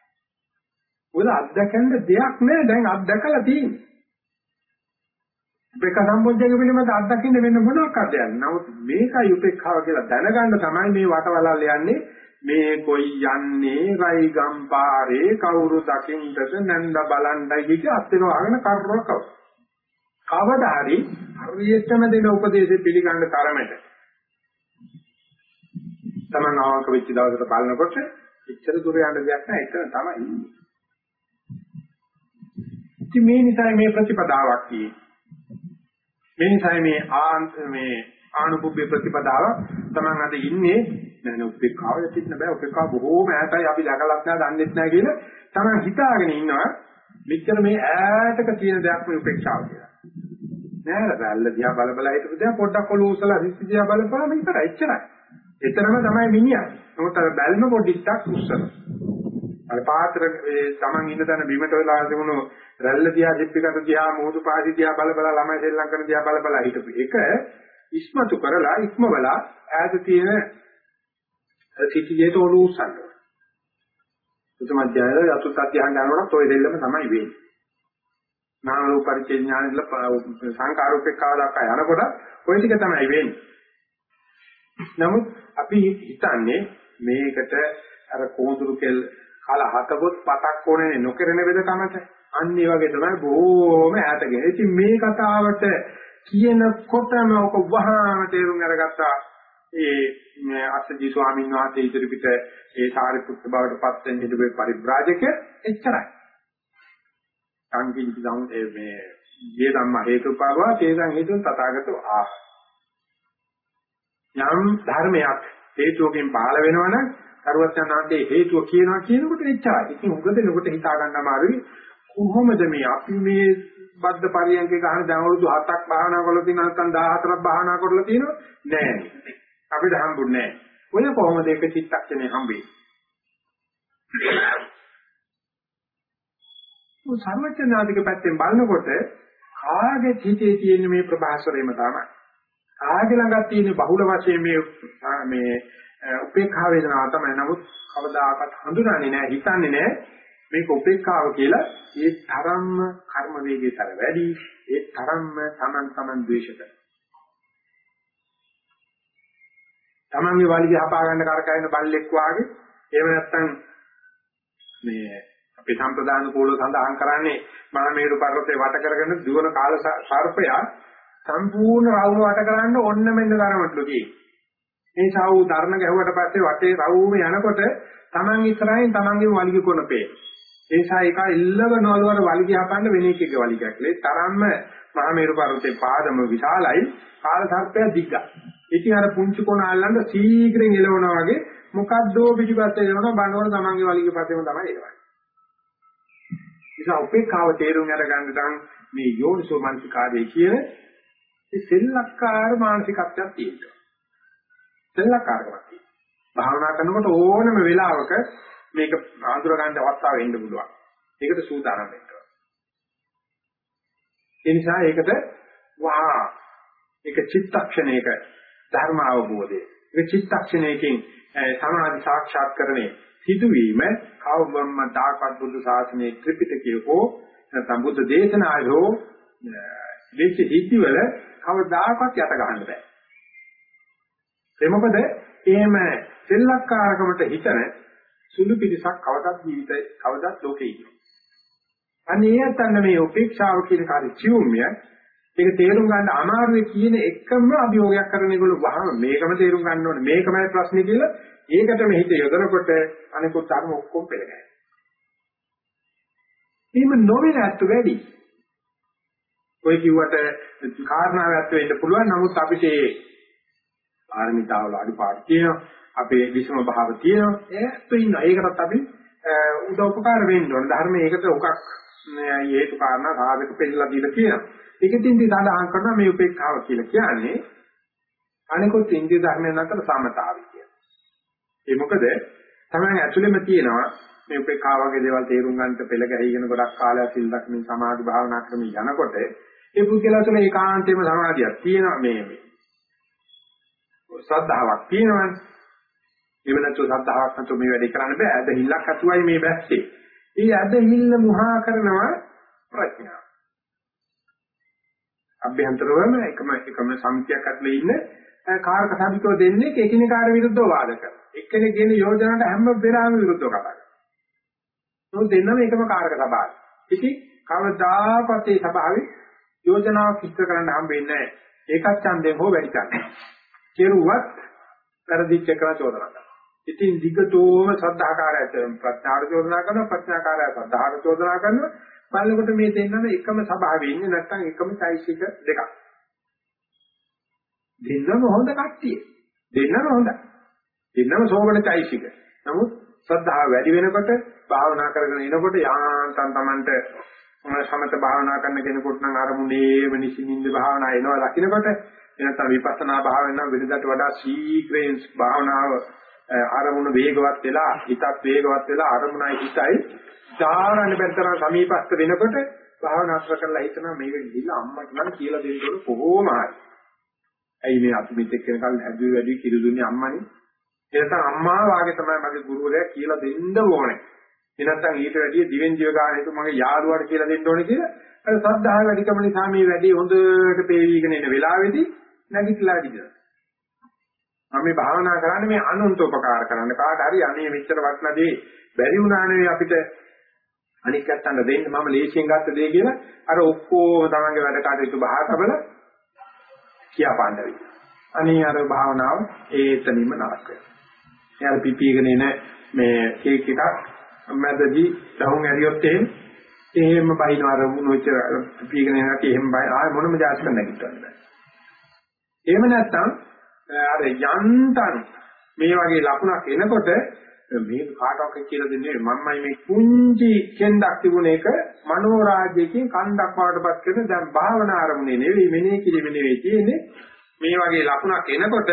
මොකද අත්දැකන්න දෙයක් නෑ දැන් අත්දැකලා තියෙන්නේ. උපේක්ඛා සම්පෝඥය පිළිබඳ අත්දකින්න වෙන මොනවාක්ද යන්නේ. නමුත් මේකයි උපේක්ඛාව කියලා දැනගන්න තමයි මේ වටවලල් යන්නේ. මේ කොයි යන්නේ රයි ගම්පාරේ කවුරු දකින්නද නැන්ද බලන්නයි කිය අත්දෙනව අගෙන කරුණක් කවදා හරි හරියටම දෙන උපදේශෙ පිළිගන්න තරමට තමන් ආවක වෙච්ච දවසට බලනකොට එච්චර දුර යන්න දෙයක් නැහැ එතන තමයි ඉන්නේ. ඉතින් මේ නිසා මේ ප්‍රතිපදාවක් තියෙන්නේ. මේ නිසා මේ ආන්ත මේ ආනුභුබ්බේ ප්‍රතිපදාව තමන් අද ඉන්නේ නෑ. උපේක්ඛාව යතින්න බෑ. උපේක්ඛාව බොහෝම ඈතයි. අපි දැකලත් නෑ දන්නෙත් නෑ කියලා තමන් හිතාගෙන ඉන්නවා. මෙච්චර මේ ඈතක තියෙන දෙයක් මේ උපේක්ෂාව කියලා. නෑ බැල්ල දිහා බල බල හිටපු දැන් පොඩ්ඩක් ඔලුව උසලා හිස්ස දිහා බලපුවාම ඉතරයි එච්චරයි. එතරම් තමයි මිනිහා. නමුත් අර බැල්ම පොඩ්ඩක් උස්සනවා අර පාත්‍ර ඒ Taman ඉන්න තැන බිමට වෙලා තිබුණු රැල්ල දිහා දිප්පිකට දිහා මුහුදු පාසි දිහා බල බල ළමයි ශ්‍රී කරන දිහා බල බල හිටපු එක ඉස්මතු කරලා ඉක්මවලා ඈත තියෙන සිටිජේට ඔලු උස්සනවා. ප්‍රථම අධ්‍යයය අතුත් අධ්‍යයන ගන්නකොට ඔය දෙල්ලම තමයි වෙන්නේ. නාම රූප පරිච්ඡේද ඥානෙල සංකාරූපේක්ඛාව දක්වා යනකොට ඔය ටික තමයි වෙන්නේ. නමුත් අපි හිතන්නේ මේකට අර කෝඳුරු කෙල් කල හතකොත් පතක් ඕනේ නොකරන වෙදකමට අන්න ඒ වගේ තමයි බොහොම ඈතගෙන. ඉතින් මේ කතාවට කියනකොටම ඔක වහාම තේරුම් අරගත්තා ඒ අස්සජි ස්වාමීන් වහන්සේ ඉදිරිපිට ඒ සාරිපුත්ත බවට පත් වෙන හිටපු පරිබ්‍රාජක එච්චරයි. සංකීර්ණ සම් මේ යේ ධම්ම හේතුපාවා තේසං හේතුන් තථාගතෝ ආ. යම් ධර්මයක් හේතුවකින් පහළ වෙනවනම් සරුවචනාන්තේ හේතුව කියනවා කියනකොට එච්චරයි. ඉතින් උග දෙනකොට හිතා ගන්න අමාරුයි කොහොමද මේ අපි මේ බද්ධ පරියන්කේ ගහන දැන් අවුරුදු 7ක් භාවනා කරලා තියෙනවා නැත්නම් 14ක් භාවනා කරලා තියෙනවා නෑ අපිට හම්බුන්නේ නෑ ඔය කොහොමද එක චිත්තක්ෂණේ හම්බෙන්නේ? මො සර්වඥාධික පැත්තෙන් බලනකොට කාගේ හිතේ තියෙන මේ ප්‍රභාසරේම තමයි. කාගේ ළඟක් තියෙන බහුල වශයෙන් මේ මේ උපේක්ඛා වේදනාව තමයි. නමුත් කවදාකවත් හඳුනන්නේ නැහැ හිතන්නේ නැහැ. මේක උපේක්ඛාව කියලා ඒ තරම්ම කර්ම වේගයතර වැඩි ඒ තරම්ම Taman Taman ද්වේෂ කරන Tamanගේ වලිගය හපා ගන්න කරකැවෙන බල්ලෙක් වාගේ එහෙම නැත්නම් මේ අපේ සම්ප්‍රදාන කෝල සඳහන් කරන්නේ මහා මේරු පර්වතේ වට කරගෙන දුවන කාල සර්පයා සම්පූර්ණ රවුම වට කරන්න ඔන්න මෙන්න තරමටලු කියේ. මේ සා වූ ධර්ම ගැහුවට පස්සේ වටේ රවුම යනකොට Taman ඉස්සරහින් Tamanගේ වලිගය කොනපේ. ඒ නිසා ඒක එල්ලවනවල වල වලිගය හපන්න වෙන එකක වලිගයක්. ඒ තරම්ම මහා මේරු පර්වතේ පාදම විශාලයි කාල සර්පය දිග්ගා. ඉතින් අර පුංචි කොන අල්ලන්න ශීඝ්‍රයෙන් එලවනවා වගේ මොකද්දෝ පිටිපස්සේ එනකොට බණවල තමන්ගේ වලිගය පස්සේම තමයි එලවන්නේ. නිසා උපේක්ඛාව තේරුම් අරගන්න නම් මේ යෝනිසෝ මනසිකාරයේ කියන ඒ සෙල්ලක්කාර මානසිකත්වයක් තියෙනවා. සෙල්ලක්කාරකමක් තියෙනවා. භාවනා කරනකොට ඕනම වෙලාවක මේක ආඳුර ගන්න අවස්ථාව එන්න පුළුවන්. ඒකට සූදානම් වෙන්න ඕන. ඒ නිසා ඒකට වා ඒක චිත්තක්ෂණයක ධර්ම අවබෝධය. ඒ චිත්තක්ෂණයකින් සමාධි සාක්ෂාත් කරන්නේ සිදුවීම කවවම තාකත් බුදු සාසනයේ ත්‍රිපිටකයේ හෝ නැත්නම් බුද්ධ දේශනාවෝ වෙච්ච හිතිවල කවදාකවත් යට ගන්න බෑ. ඒ මොකද එහෙම සෙල්ලක්කාරකමට හිතන සුළු පිටසක් කවදත් ජීවිතේ කවදත් ලෝකේ ඉන්නවා. අනේ යතන්න මේ උපේක්ෂාව කියන කාර්ය චිවුම්ය ඒක තේරුම් ගන්න අමාරුයි කියන එකම අභියෝගයක් කරන ඒගොල්ලෝ වහම මේකම තේරුම් ගන්න ඕනේ. මේකමයි ප්‍රශ්නේ කියලා ඒකටම හිත යොදනකොට අනිකුත් ධර්ම ඔක්කොම පෙළගැහෙනවා. එහෙම නොවෙන ඇත්ත වැඩි. ඔය කිව්වට කාරණාවක් ඇත්ත වෙන්න පුළුවන්. නමුත් අපිට ඒ ආර්මිතාවල අඩුපාඩු තියෙනවා. අපේ විසම භාව තියෙනවා. ඒත් ඉන්නවා. ඒකටත් අපි උදව් උපකාර වෙන්න ඕන. ධර්මයේ ඒකට උකක් හේතු කාරණා සාධක පෙන්නලා දීලා තියෙනවා. ඒකෙන් ඉඳි සඳහන් කරනවා මේ උපේක්ඛාව කියලා කියන්නේ අනිකුත් ඉන්දිය ධර්මයන් අතර සමතාවය කියලා. ඒ මොකද තමයි ඇතුළෙම තියෙනවා මේ උපේක්ඛාව වගේ දේවල් තේරුම් ගන්නට පෙළ ගැහිගෙන ගොඩක් කාලයක් සිල් දක්මින් සමාධි භාවනා ක්‍රමී යනකොට ඒ පුද්ගලයා තුළ ඒකාන්තයෙන්ම සමාධියක් තියෙනවා මේ මේ. ශ්‍රද්ධාවක් තියෙනවනේ. එහෙම නැත්නම් ශ්‍රද්ධාවක් නැතුව මේ වැඩේ කරන්න බෑ. ඇදහිල්ලක් අතුවයි මේ බැස්සේ. ඒ ඇදහිල්ල මුහා කරනවා ප්‍රඥාව. අභ්‍යන්තරවම එකම එකම සමිතියක් අතර ඉන්න කාරක සමිතෝ දෙන්නේ එකිනෙකාට විරුද්ධව වාද කරනවා. එක්කෙනෙක් කියන යෝජනාවට හැම වෙලාවෙම විරුද්ධව කතා කරනවා. මොකද දෙන්නම එකම කාරක සභාවයි. ඉතින් කවදාකවත් මේ සභාවේ යෝජනාවක් ඉස්තර කරන්න හම්බෙන්නේ නැහැ. ඒකත් ඡන්දයෙන් හෝ වැඩි කරන්න. කෙරුවත් පෙරදිච්ච කරන චෝදනා කරනවා. ඉතින් දිගටම සද්ධාකාරය ප්‍රඥාට චෝදනා කරනවා ප්‍රඥාකාරය සද්ධාට චෝදනා කරනවා බලනකොට මේ දෙන්නම එකම ස්වභාවය ඉන්නේ නැත්නම් එකම চৈতසික දෙකක්. දෙන්නම හොඳ කට්ටිය. දෙන්නම හොඳයි. දෙන්නම සෝබන চৈতසික. නමුත් ශ්‍රද්ධාව වැඩි වෙනකොට භාවනා කරගෙන එනකොට යාන්තම් Tamanට සමත භාවනා කරන කෙනෙකුට නම් අරමුණේම නිසින්ින්ද භාවනා එනවා දකින්නකොට එනතර විපස්සනා භාවනාව වෙනදාට වඩා ශීඝ්‍රයෙන් භාවනාව අරමුණ වේගවත් වෙලා හිතත් වේගවත් වෙලා අරමුණයි හිතයි ධාරණ බෙන්තර සමීපස්ත වෙනකොට භාවනා අස්ව කරලා හිතනවා මේක ගිහිල්ලා අම්මට නම් කියලා දෙන්න ඕන කොහොම හරි. ඇයි මේ අපි මෙතෙක් වෙනකල් හැදුවේ වැඩි කිරි දුන්නේ අම්මනේ. එනසම් අම්මා වාගේ තමයි මගේ ගුරුවරයා කියලා දෙන්න ඕනේ. එනසම් ඊට වැඩිය දිවෙන් දිව ගන්න හිතු මගේ යාළුවාට කියලා දෙන්න ඕනේ කියලා අර සද්ධාහ වැඩිකම නිසා මේ වැඩි හොඳට පේවිගෙන එන වෙලාවේදී නැගිටලා ගියා. මම මේ භාවනා කරන්නේ මේ අනුන්ට උපකාර කරන්න කාට හරි අනේ මෙච්චර වටනදී බැරි වුණා නෙවෙයි අපිට අනික් පැත්තට දෙන්න මම ලේසියෙන් ගත්ත දේ කියලා අර ඔක්කොම තමන්ගේ වැඩ කටයුතු බහා තබල කියාපාන්න වෙයි. අනේ අර භාවනාව ඒතනින්ම නරක වෙනවා. එයාලා පිපිගෙන එන මේ කේක් එකක් මැදදී දහුන් ඇරියොත් එහෙම එහෙම බයින අර මොනොච්ච පිපිගෙන එනකට එහෙම බයි ආය මොනම જાස්ක නැගිටවන්න බෑ. එහෙම නැත්නම් අර යන්තම් මේ වගේ ලකුණක් එනකොට මේ කාටවත් කියලා දෙන්නේ මම්මයි මේ කුංචි කෙන්ඩක් තිබුණ එක මනෝරාජ්‍යයෙන් කන්දක් වඩටපත් කරන දැන් භාවනා ආරමුණේ නෙවෙයි මෙනේ කිලිම නෙවෙයි තියෙන්නේ මේ වගේ ලකුණක් එනකොට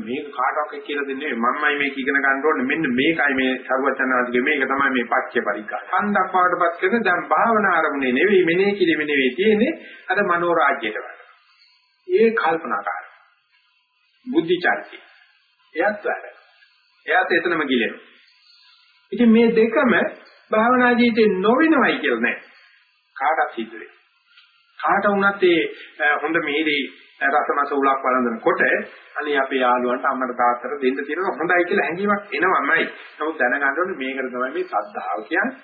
මේක කාටවත් කියලා දෙන්නේ මම්මයි මේක ඉගෙන ගන්න ඕනේ මෙන්න මේකයි මේ සරුවචනාදිගේ මේක තමයි මේ පච්ච පරිකා. කන්දක් වඩටපත් කරන දැන් භාවනා ආරමුණේ නෙවෙයි මෙනේ කිලිම නෙවෙයි තියෙන්නේ අර මනෝරාජ්‍යයට වඩ. ඒ කල්පනාකාරී. බුද්ධි චර්චි. එයත් වැඩ. එයාත් එතනම ගිලෙනවා. ඉතින් මේ දෙකම භාවනා ජීවිතේ නොවෙනවයි කියලා නෑ. කාටවත් සිද්ධ වෙන්නේ. කාට වුණත් ඒ හොඳ මේදී රසමස උලක් වළඳනකොට අනේ අපේ යාළුවන්ට අම්මට තාත්තට දෙන්න තියෙනවා හොඳයි කියලා හැඟීමක් එනවමයි. නමුත් දැනගන්න ඕනේ මේකට තමයි මේ සද්ධාව කියන්නේ.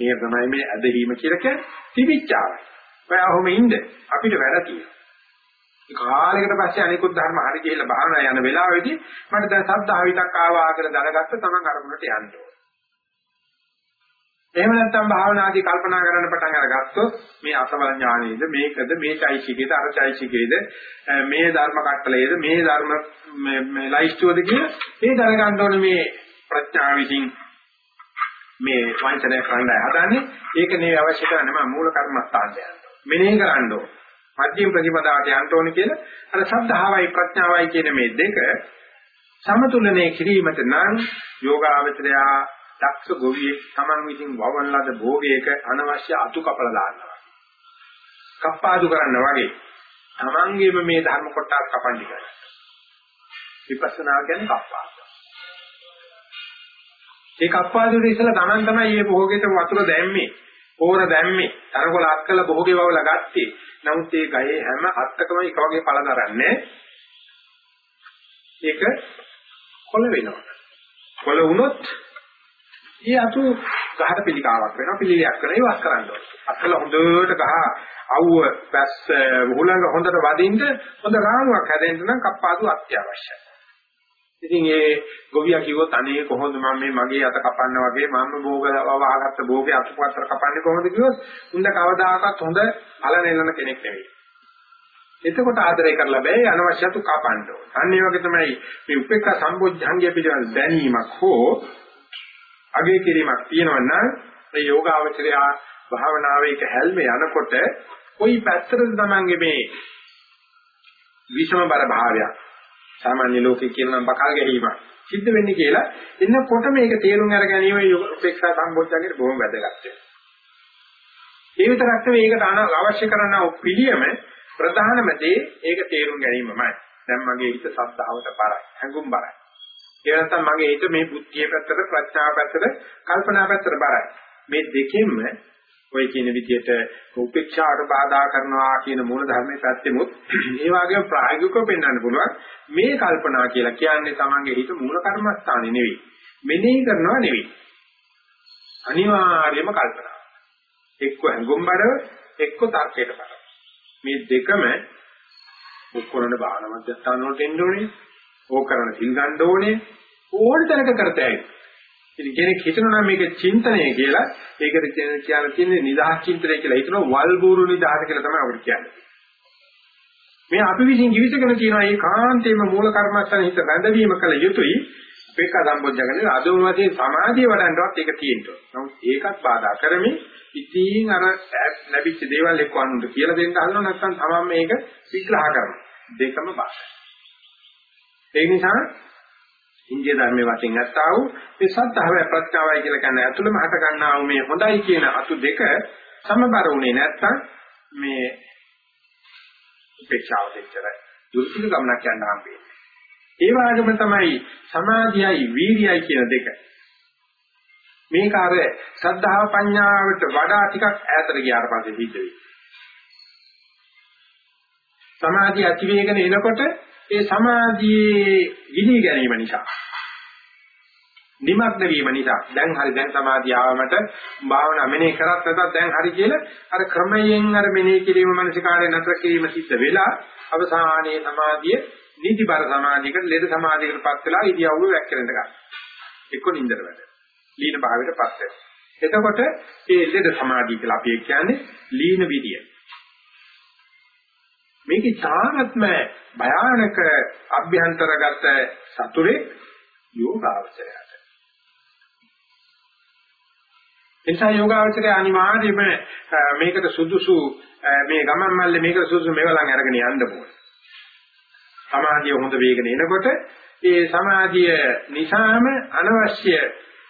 මේක තමයි මේ ඇදහිීම කියලා කියන්නේ තිබිච්චාවයි. ඔයා ඔහොම ඉන්න අපිට වැඩ තියෙනවා. කාලයකට පස්සේ අනිකුත් ධර්ම හරි ගිහිල්ලා භාවනා යන වෙලාවෙදී මට දැන් සද්ධා විතක් ආවා කියලා දැනගත්ත තමන් අරමුණට යන්න ඕනේ. එහෙම නැත්නම් භාවනාදී කල්පනා කරන්න පටන් අරගත්තොත් මේ අසවල ඥානෙද මේකද මේ චෛසිකේද අර චෛසිකේද මේ ධර්ම කට්ටලේද මේ ධර්ම මේ ලයිස්ට්ුවද කියලා මේ දැනගන්න ඕනේ මේ ප්‍රඥාව විසින් මේ වංචනය කරන්නයි හදන්නේ. ඒක නේ අවශ්‍ය කරන්නේ මූල කර්මස්ථානය. මෙනෙහි කරන්න ඕනේ. මධ්‍යම ප්‍රතිපදාවට යන්න ඕනේ කියලා අර සද්ධාවයි ප්‍රඥාවයි කියන මේ දෙක සමතුලනය කිරීමට නම් යෝගාවචරය දක්ෂ ගොවියෙක් Taman විසින් වවන ලද භෝගයක අනවශ්‍ය අතු කපලා දානවා. කප්පාදු කරන්න වගේ Tamanගේම මේ ධර්ම කොටස් කපන්නේ කරා. විපස්සනා කියන්නේ කප්පාදු. ඒ කප්පාදුට ඉස්සලා Taman තමයි මේ භෝගෙට වතුර දැම්මේ. පෝර දැම්මේ. තරකොල අත්කල භෝගේ වවලා ගත්තේ. නමුත් ඒ ගහේ හැම අත්තකම එක වගේ පළ දරන්නේ. ඒක කොළ වෙනවා. කොළ වුණොත් ඒ අතු ගහට පිළිකාවක් වෙනවා පිළිලියක් කරන ඉවත් කරන්න ඕනේ. අත්කල හොඳට ගහ අවුව පැස්ස හුලඟ හොඳට වදින්න හොඳ රාමුවක් හැදෙන්න නම් කප්පාදු අත්‍යවශ්‍යයි. ඉතින් ඒ ගොවියා කිව්වොත් අනේ කොහොමද මම මේ මගේ අත කපන්න වගේ මම භෝග වවාගත්ත භෝගේ අතුපතර කපන්නේ කොහොමද කිව්වොත් උන්ද කවදාකවත් හොඳ අල නෙලන කෙනෙක් නෙවෙයි. එතකොට ආදරය කරලා බෑ අනවශ්‍යතු කපන්න ඕන. අන්න ඒ වගේ තමයි මේ උපේක්ඛා සම්බොජ්ජංගය පිළිබඳ දැනීමක් හෝ අගේ කිරීමක් තියෙනවා නම් මේ යෝගාවචරය භාවනාවේ එක හැල්මේ යනකොට කොයි පැත්තටද තමන්ගේ මේ විෂම බර භාවයක් සාමාන්‍ය ලෝකේ කියන නම් බකල් ගැනීම සිද්ධ වෙන්නේ කියලා එන්නකොට මේක තේරුම් අර ගැනීම උපේක්ෂා සම්බොධ්‍යංගයේ බොහොම වැදගත් ඒ විතරක් නෙවෙයි ඒකට අවශ්‍ය කරන පිළියම ප්‍රධානම දේ ඒක තේරුම් ගැනීමමයි. දැන් මගේ හිත සද්ධාවට බරයි, හැඟුම් බරයි. ඒ නැත්නම් මගේ හිත මේ බුද්ධිය පැත්තට, ප්‍රඥාව පැත්තට, කල්පනා පැත්තට බරයි. මේ දෙකෙන්ම ඔය කියන විදිහට උපේක්ෂාවට බාධා කරනවා කියන මූල ධර්මයේ පැත්තෙමුත් ඒ වගේම ප්‍රායෝගිකව පෙන්වන්න පුළුවන් මේ කල්පනා කියලා කියන්නේ තමන්ගේ හිත මූල කර්මස්ථානේ නෙවෙයි. මෙනෙහි කරනවා නෙවෙයි. අනිවාර්යයෙන්ම කල්පනා. එක්ක හැඟුම්බරව එක්ක තර්කයට බරව. මේ දෙකම ඔක්කොරණ බාහන මධ්‍යස්ථාන වලට එන්න ඕනේ. ඕක කරන සිල් ගන්න ඕනේ. ඕන තැනක කරතයි ඉතින් කෙනෙක් හිතනවා නම් මේක චින්තනය කියලා ඒකට කියන කියන්නේ නිදහස් චින්තනය කියලා හිතනවා වල්බూరు නිදහස කියලා තමයි අපිට කියන්නේ. මේ අපි විසින් ජීවිතගෙන තියෙනවා මේ කාන්තේම මූල කර්මස්ථාන හිත බැඳවීම කළ යුතුයි. පෙක්ක සම්බොජ්ජගෙන අදෝම වශයෙන් සමාධිය වඩන්නවත් ඒක තියෙනවා. නමුත් ඒකත් බාධා කරමින් ඉතින් අර ලැබිච්ච දේවල් එක්ක අනුන්ට කියලා දෙන්න හදනවා නැත්නම් තමන් මේක විග්‍රහ කරනවා. දෙකම බාධා. ඒ නිසා ඉන්දිය ධර්මයේ වශයෙන් නැත්තා වූ මේ සත්‍යව ප්‍රත්‍යාවයි කියලා කියන්නේ අතුලම හට ගන්නා වූ මේ හොඳයි කියන අතු දෙක සමබර වුණේ නැත්නම් මේ උපේක්ෂාව දෙච්චර දුර්සිත ගමනක් යන්න හම්බෙන්නේ. ඒ වගේම තමයි සමාධියයි වීර්යයි කියන දෙක. මේක අර සද්ධා පඤ්ඤාවට වඩා ටිකක් ඈතට ගියාට පස්සේ සිද්ධ වෙයි. සමාධිය ඇති වේගන එනකොට ඒ සමාධියේ ගිනි ගැනීම නිසා නිමග්න වීම නිසා දැන් හරි දැන් සමාධිය ආවමට භාවනා මෙනේ කරත් නැතත් දැන් හරි කියලා අර ක්‍රමයෙන් අර මෙනේ කිරීම මනසිකාරය නතර කිරීම සිද්ධ වෙලා අවසානයේ සමාධිය නිදිබර සමාධියකට ලෙඩ සමාධියකටපත් වෙලා ඉදියව්ව වැක්කෙරෙන්න ගන්න. එක්ක නින්දර වැඩ. ලීන භාවයටපත් වෙනවා. එතකොට මේ ලෙඩ සමාධිය කියලා අපි කියන්නේ ලීන විදිය. මේකේ ඡානත්ම භයානක අභ්‍යන්තරගත සතුරේ යෝගාවචරයට. එනිසා යෝගාවචරය අනිවාර්යයෙන්ම මේකට සුදුසු මේ ගමන් මල්ලේ මේකට සුදුසු මෙවලන් අරගෙන යන්න ඕනේ. සමාධිය හොඳ වේගන එනකොට ඒ සමාධිය නිසාම අනවශ්‍ය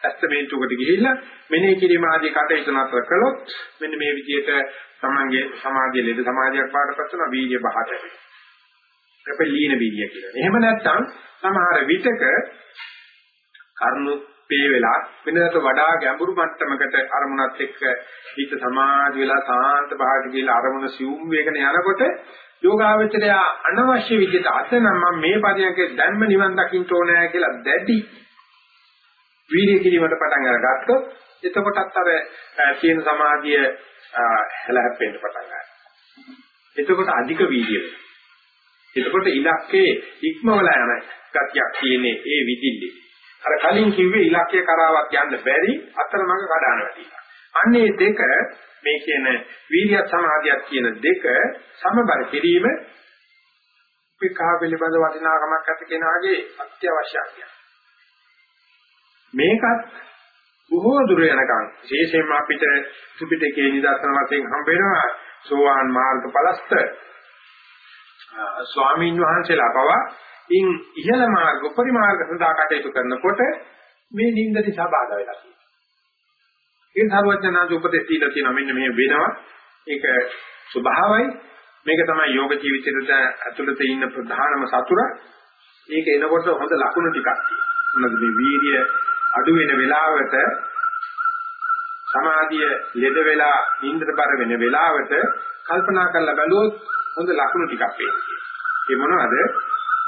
ඇස්තමේන්තුවකට ගිහිල්ලා මෙනෙහි කිරීම ආදී කටයුතු නතර කළොත් මෙන්න මේ විදිහට තමන්ගේ සමාධිය ලෙඩ සමාධියක් පාඩපත් වෙනවා වීර්ය බහට වෙනවා. අපේ ලීන වීර්ය කියලා. එහෙම නැත්නම් සමහර විටක කරුණු පේ වෙලා වෙනදට වඩා ගැඹුරු මට්ටමකට අරමුණත් එක්ක හිත සමාධි වෙලා සාන්ත භාවයට ගිහලා අරමුණ සිවුම් වේගන යනකොට යෝගාවචරය අනවශ්‍ය විදිහට අතනම් මම මේ පරියන්කේ ධර්ම නිවන් දකින්න ඕනෑ කියලා දැඩි වීර්ය කිරීමට පටන් අරගත්තොත් එතකොටත් අර තියෙන සමාධිය හැලහැප්පෙන්න පටන් ගන්නවා. එතකොට අධික වීර්ය වෙනවා. එතකොට ඉලක්කේ ඉක්මවලා යන ගතියක් තියෙන්නේ ඒ විදිහේ. අර කලින් කිව්වේ ඉලක්කය කරාවත් යන්න බැරි අතරමඟ කඩාන වැටිලා. අන්නේ දෙක මේ කියන වීර්ය සමාධියක් කියන දෙක සමබර කිරීම පිටකා පිළිබඳ වටිනාකමක් ඇති කෙනාගේ අත්‍යවශ්‍ය අංගයක්. මේකත් බොහෝ දුර යනකම් විශේෂයෙන්ම අපිට ත්‍රිපිටකයේ නිදර්ශන වශයෙන් හම්බ වෙනවා සෝවාන් මාර්ග පලස්ත ස්වාමීන් වහන්සේලා පවා ඉන් ඉහළ මාර්ග උපරි මාර්ග සඳහා කටයුතු කරනකොට මේ නින්දටි සබාධා වෙලා තියෙනවා. ඒ සර්වඥාන්තු උපදෙස් දීලා තියෙනවා මෙන්න මේ වෙනවා. ඒක ස්වභාවයි. මේක තමයි යෝග ජීවිතේට ඇතුළත ඉන්න ප්‍රධානම සතුර. ඒක එනකොට හොඳ ලකුණු ටිකක් තියෙනවා. මොනවද මේ වීර්ය අඩු වෙන වෙලාවට සමාධිය ලෙඩ වෙලා නින්දට බර වෙන වෙලාවට කල්පනා කරලා බැලුවොත් හොඳ ලකුණු ටිකක් පේනවා. ඒ මොනවද?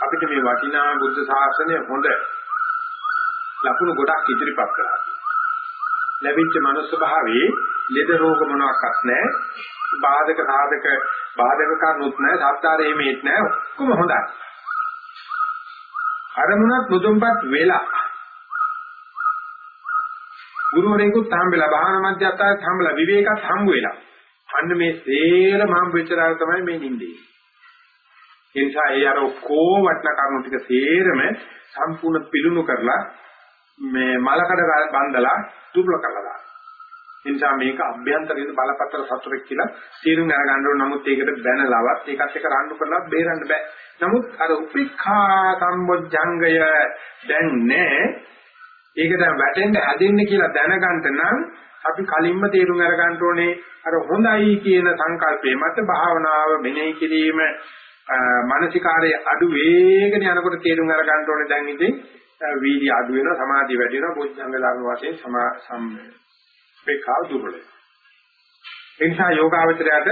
අපිට මේ වටිනා බුද්ධ ශාසනය හොඳ ලකුණු ගොඩක් ඉදිරිපත් කරලා ලැබිච්ච මනුස්ස භාවයේ ලෙඩ රෝග මොනවාක්වත් නැහැ. බාධක සාධක බාධක කරුණුත් නැහැ. සත්‍යාරේමේත් නැහැ. ඔක්කොම හොඳයි. අරමුණක් මුදුන්පත් වෙලා ගුරුවරයෙකුත් හම්බෙලා භාවනා මධ්‍යස්ථානත් හම්බෙලා විවේකත් හම්බ වෙලා. අන්න මේ සේලම හම්බ වෙච්ච දාල තමයි මේ නිින්දේ. ඒ නිසා ඒ අර ඔක්කොම වටන කරුණු ටික සේරම සම්පූර්ණ පිළුණු කරලා මේ මලකඩ බඳලා දුර්වල කරලා දානවා. ඒ නිසා මේක අභ්‍යන්තරින් බලපත්‍ර සතුරෙක් කියලා තීරුම් අරගන්න ඕන. නමුත් ඒකට බැනලවත් ඒකත් එක්ක රණ්ඩු කරලා බේරන්න බෑ. නමුත් අර උපේක්ඛා සම්බොජ්ජංගය දැන් නෑ. ඒක දැන් වැටෙන්න හැදෙන්නේ කියලා දැනගන්න නම් අපි කලින්ම තීරුම් අරගන්න ඕනේ අර හොඳයි කියන සංකල්පයේ මත භාවනාව මෙනෙහි කිරීම මානසිකාරයේ අඩු වේගන යනකොට තීරුම් අරගන්න ඕනේ දැන් ඉතින් වීර්ය අඩු වෙනවා සමාධිය වැඩි වෙනවා බොද්ධංග ධර්ම වශයෙන් සමා සම්පේක්ෂාව දුර්වල ඒ නිසා යෝගාවචරයට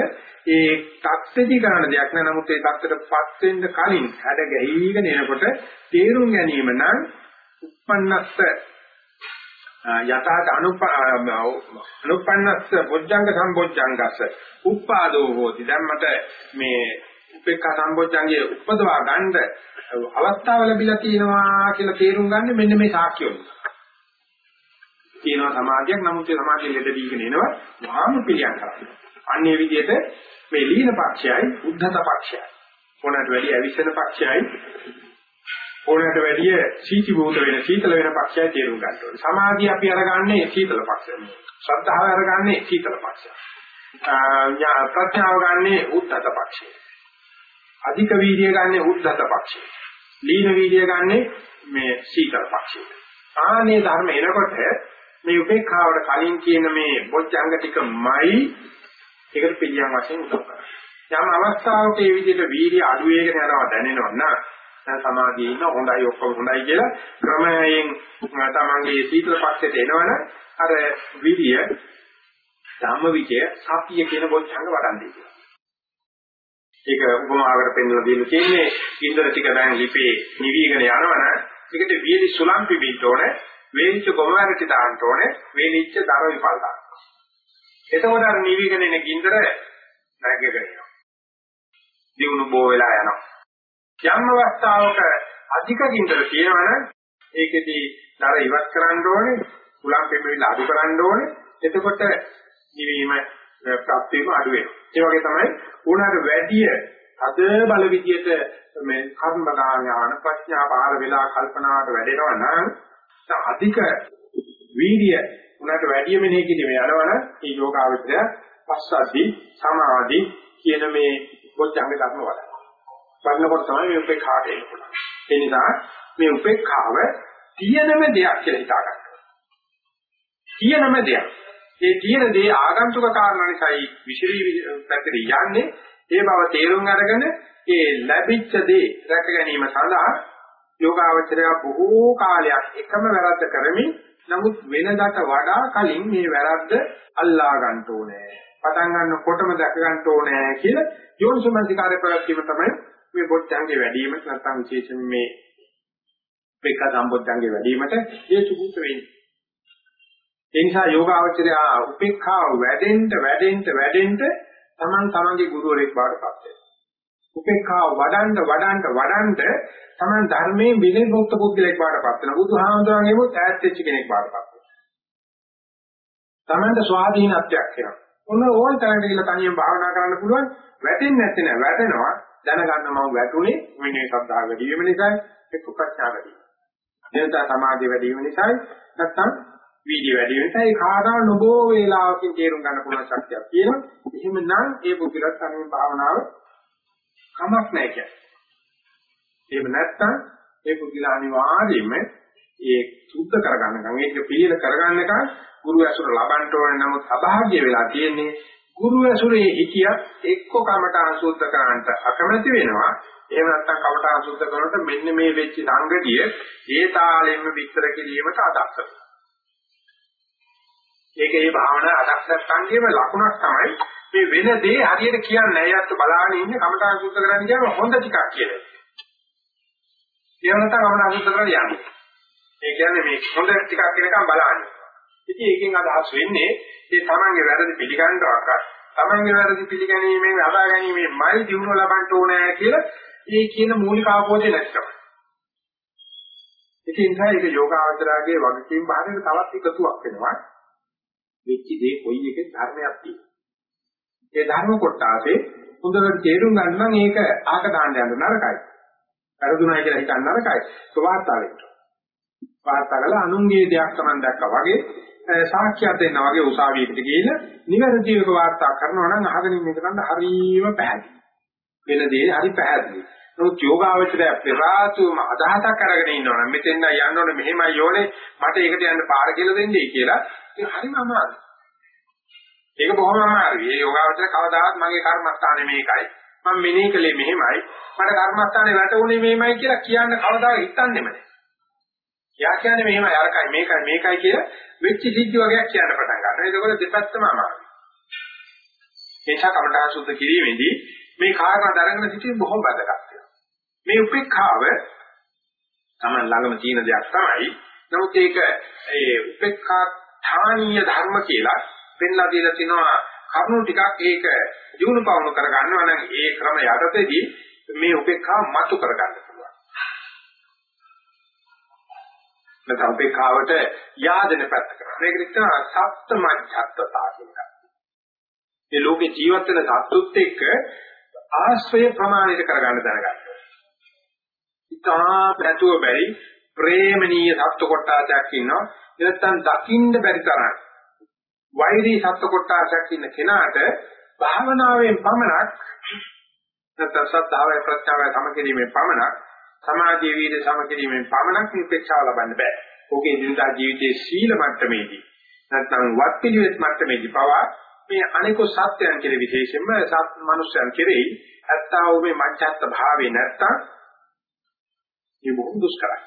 ඒ தත්ත්‍ති කරන දෙයක් නෑ. නමුත් ඒ தත්ත්වයටපත් වෙන්න කලින් හැඩ ගැහිගෙන එනකොට තේරුම් ගැනීම නම් uppannස්ස යථාත අනුපන්නස්ස බොජ්ජංග සම්බොජ්ජංගස්ස උප්පාදෝ හෝති. දැන් මට මේ උපේක්ඛා සම්බොජ්ජංගේ උපදවා ගන්න අවස්ථාව ලැබිලා තියෙනවා කියලා තේරුම් ගන්න මෙන්න මේ සාක්ෂිය නිසා. තියෙනවා සමාධියක් නමුත් ඒ සමාධිය ලෙඩ දීගෙන එනවා වහාම පිළියම් කරන්නේ. අන්නේ විදිහට මේ ලීන පක්ෂයයි උද්ධත පක්ෂයයි. ඕනට වැඩි අවිස්සන පක්ෂයයි ඕනට වැඩි සීති භූත වෙන සීතල වෙන පක්ෂයයි තේරුම් ගන්න ඕනේ. සමාධිය අපි අරගන්නේ සීතල පක්ෂය. ශ්‍රද්ධාව අරගන්නේ සීතල පක්ෂය. ප්‍රඥාව ගන්නේ උද්ධත පක්ෂය. අධික වීර්යය ගන්නේ උද්ධත පක්ෂය. ලීන වීර්යය ගන්නේ මේ සීතල පක්ෂයට. ආනේ ධර්ම එනකොට මේ උපේක්ඛාවට කලින් කියන මේ බොජ්ජංග ටිකමයි ඒකට පිළියම් වශයෙන් උදව් කරන්නේ. යම් අවස්ථාවක මේ විදිහට වීර්ය අඩු වේගෙන යනවා දැනෙනවා නම් දැන් සමාධියේ ඉන්න හොඳයි ඔක්කොම හොඳයි කියලා ක්‍රමයෙන් තමන්ගේ සීතල පක්ෂයට එනවනම් අර විරිය ධම්මවිචය සතිය කියන බොජ්ජංග වඩන්නේ. ඒක උපමාවකට පෙන්වලා දෙන්න තියෙන්නේ ඉන්දර ටික දැන් ලිපේ නිවිගෙන යනවනම් ඒකට වීදි සුලම් පිබින්න ඕනේ වේලිච්ච ගොමවැරටි දාන්න ඕනේ වේලිච්ච දර විපල් දාන්න. එතකොට අර නිවිගෙන එන ගින්දර නැගගෙන යනවා. දිනුන බෝ වෙලා යනවා. යම් අවස්ථාවක අධික ගින්දර තියෙනවනම් ඒකෙදී දර ඉවත් කරන්න ඕනේ සුලම් පිබිලා අඩු කරන්න ඕනේ. එතකොට නිවීම ප්‍රත්‍යේම අඩු වෙනවා. ඒ වගේ තමයි උනාට වැඩි අද බල විදියට මේ කර්ම ඥාන ප්‍රඥා බාහිර වෙලා කල්පනාවට වැඩෙනවා නම් අධික වීර්ය උනට වැඩි මෙනෙහි කිරීම යනවනම් මේ යෝගාවචරය පස්සද්ධි සමාධි කියන මේ බොජ්ජංග ධර්ම වඩන. වඩනකොට තමයි මේ උපේක්ෂාට එන්නේ. ඒ නිසා මේ උපේක්ෂාව තියෙනම දෙයක් කියලා හිතා ගන්න. තියෙනම දෙයක්. ඒ තියෙන දේ ආගන්තුක කාරණා නිසායි විශේෂී පැත්තට යන්නේ. ඒ බව තේරුම් අරගෙන ඒ ලැබිච්ච දේ රැක ගැනීම සඳහා යෝගාවචරය බොහෝ කාලයක් එකම වැරද්ද කරමින් නමුත් වෙනදාට වඩා කලින් මේ වැරද්ද අල්ලා ගන්න ඕනේ. පටන් ගන්නකොටම දැක ගන්න ඕනේ කියලා යෝනිසමනසිකාරය ප්‍රවැත්වීම තමයි මේ බොද්ධංගේ වැඩිවීම නැත්නම් විශේෂයෙන් මේ පෙක්ක සම්බොද්ධංගේ වැඩිවීමට හේතු භූත වෙන්නේ. ඒ නිසා යෝගාවචරය උපේක්ඛාව වැඩෙන්න වැඩෙන්න වැඩෙන්න තමන් තමන්ගේ ගුරුවරයෙක් බවට පත් වෙනවා. උපේක්ඛාව වඩන්න වඩන්න වඩන්න තමන් ධර්මයෙන් විනිමුක්ත පුද්ගලෙක් බවට පත් වෙනවා. බුදුහාමුදුරන්ගේම ඈත් වෙච්ච කෙනෙක් බවට පත් වෙනවා. තමන්ට ස්වාධීනත්වයක් එනවා. ඔන්න ඕන තරම් කියලා තනියෙන් භාවනා කරන්න පුළුවන්. වැටෙන්නේ නැත්නම් නෑ වැටෙනවා. දැනගන්න මම වැටුනේ මේ ශ්‍රද්ධාව වැඩි වීම නිසායි එක්ක ප්‍රඥා වැඩි වීම. එනතා සමාධිය වැඩි වීම නිසායි නැත්නම් වීර්ය වැඩි වීම නිසායි කාදාව නොබෝ වේලාවකින් තේරුම් ගන්න පුළුවන් ශක්තියක් තියෙනවා. එහෙමනම් ඒ පුදුලත් තනියෙන් භාවනාව කමක් නැහැ කියන්නේ. එහෙම නැත්නම් ඒ පුදුල අනිවාර්යයෙන්ම ඒ සුද්ධ කරගන්නකම් ඒක පිළිල කරගන්නකම් ගුරු ඇසුර ලබන්න ඕනේ. නමුත් අභාග්‍ය වෙලා තියෙන්නේ ගුරු ඇසුරේ හිතියත් එක්ක කමට අසුද්ධ කරන්නට අකමැති වෙනවා. එහෙම නැත්නම් කමට අසුද්ධ කරනකොට මෙන්න මේ වෙච්ච සංගතිය ඒ තාලෙන්න විස්තර කිරීමට අදක්ෂ ඒක ඒ භාවනා අදක්ෂකම්ගේම ලකුණක් තමයි මේ වෙන දේ හරියට කියන්නේ ඇයත් බලාගෙන ඉන්නේ කමට අසුද්ධ කරන්න කියම හොඳ ටිකක් කියලා. ඒ වෙනතම කමට අසුද්ධ කරන්න යන්නේ. ඒ කියන්නේ මේ හොඳ ටිකක් කියනකම් බලන්නේ. ඉතින් ඒකෙන් අදහස් වෙන්නේ ඒ තමන්ගේ වැරදි පිළිගන්නවක් තමන්ගේ වැරදි පිළිගැනීමෙන් අදා ගැනීමෙන්මයි දිනුව ලබන්න ඕනේ කියලා ඒ කියන මූලික අවබෝධය නැතිකම. ඉතින් ඒ නිසා ඒක යෝගාවචරාගේ වගකීම් බාහිර තවත් එකතුවක් වෙනවා. වෙච්ච දේ කොයි එකේ ධර්මයක් තියෙනවා. ඒ ධර්ම කොටාසේ හොඳට තේරුම් ගන්න නම් ඒක ආක දාන්න යන්න නරකයි. වැරදුනායි කියලා හිතන්න නරකයි. සවාර්තාවෙන්න. වාර්තා කළා අනුන්ගේ දෙයක් Taman දැක්කා වගේ සාක්ෂියක් දෙන්න වගේ උසාවියකට ගිහිල්ලා නිවැරදිව වාර්තා කරනවා නම් අහගෙන ඉන්න එකට හරීම පැහැදිලි. වෙන දේ හරි පැහැදිලි. නමුත් යෝගාවචරය පෙරාතුම අදහසක් අරගෙන ඉන්නවනම් මෙතෙන් යන්න ඕනේ මෙහෙමයි ඕනේ මට ඒකට යන්න පාර කියලා දෙන්නේ කියලා ඒක හරිම අමාරුයි. ඒක බොහොම අමාරුයි. මේ යෝගාවචර කවදාවත් මගේ කර්මස්ථානේ මේකයි. මම මෙනෙහි කළේ මෙහෙමයි. මට කර්මස්ථානේ වැටුනේ මෙහෙමයි කියලා කියන්න කවදාවත් හිතන්නේම නැහැ. කියා කියන්නේ මෙහෙමයි අරකයි මේකයි මේකයි කියලා වෙච්ච සිද්ධි වගේක් කියන්න පටන් ගන්නවා. ඒකවල දෙපැත්තම අමාරුයි. ඒචා කමඨා සුද්ධ කිරීමේදී මේ කාරණා දරගෙන සිටීම බොහොම වැදගත් වෙනවා. මේ උපේක්ඛාව තමයි ළඟම තියෙන දෙයක් තමයි. නමුත් ඒක ඒ උපේක්ඛා ථානීය ධර්ම කියලා පෙන්ලා දීලා තිනවා කරුණු ටිකක් ඒක දිනු පවණු කර ගන්නවා නම් ඒ ක්‍රම යටතේදී මේ උපේක්ඛාව මතු කර ගන්න පුළුවන්. නැත්නම් උපේක්ඛාවට යාදෙන පැත්ත කරනවා. මේක නිසා සප්තමඥත්තතා කියනවා. මේ ලෝකේ ජීවත් වෙන සත්තුත් එක්ක ආශ්‍රය ප්‍රමාණිත කරගන්න දැනගන්න. ඉතා පැතුව බැරි ප්‍රේමණීය සත්ත්ව කොටාසයක් ඉන්නවා. නැත්නම් දකින්න බැරි තරම් වෛරී සත්ත්ව කොටාසයක් ඉන්න කෙනාට භාවනාවෙන් පමණක් නැත්නම් සද්ධාවය ප්‍රත්‍යාවය සමකිරීමෙන් පමණක් සමාධිය වීර්ය සමකිරීමෙන් පමණක් නිපේක්ෂාව ලබන්න බෑ. ඕකේ දිනදා ජීවිතයේ සීල මට්ටමේදී නැත්නම් වත් පිළිවෙත් මට්ටමේදී පවා මේ අනිකෝ සත්‍යයන් කෙරෙහි විශේෂයෙන්ම සත් මනුෂ්‍යයන් කෙරෙහි ඇත්තා වූ මේ මජ්ජත් භාවේ නැත්තම් මේ බොහොම දුෂ්කරයි.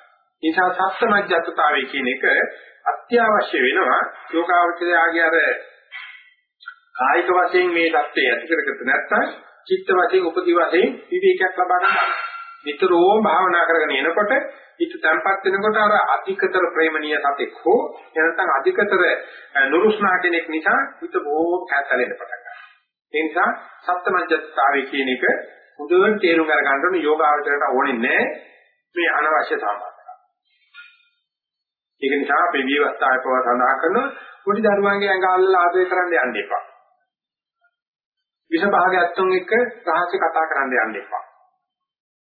ඒ නිසා සත්‍ය මජ්ජත්තාවය කියන එක අත්‍යවශ්‍ය වෙනවා යෝගාවචරයාගේ අර කායික වශයෙන් මේ தත්ත්වය ඇති කරගත්ත නැත්තම් චිත්ත වශයෙන් උපදි වශයෙන් විවේකයක් ලබා ගන්න. නිතරම භාවනා කරගෙන එනකොට හිත තැම්පත් වෙනකොට අර අධිකතර ප්‍රේමණීය සතෙක් හෝ නැත්නම් අධිකතර නුරුස්නා කෙනෙක් නිසා හිත බොහෝ කැතලෙන්න පටන් ගන්නවා. ඒ නිසා සත්‍යමජ්ජත්තාවේ කියන එක හොඳට තේරුම් අරගන්න ඕනේ යෝගාවචරයට ඕනේ නැහැ මේ අනවශ්‍ය සම්බන්ධකම්. ඒක නිසා අපි විවස්ථාවේ පව සඳහන් කරන පොඩි දරුවන්ගේ ඇඟ අල්ලලා ආදරය කරන්න යන්න එපා. විෂ භාගයත්තුන් එක්ක රහස්‍ය කතා කරන්න යන්න එපා.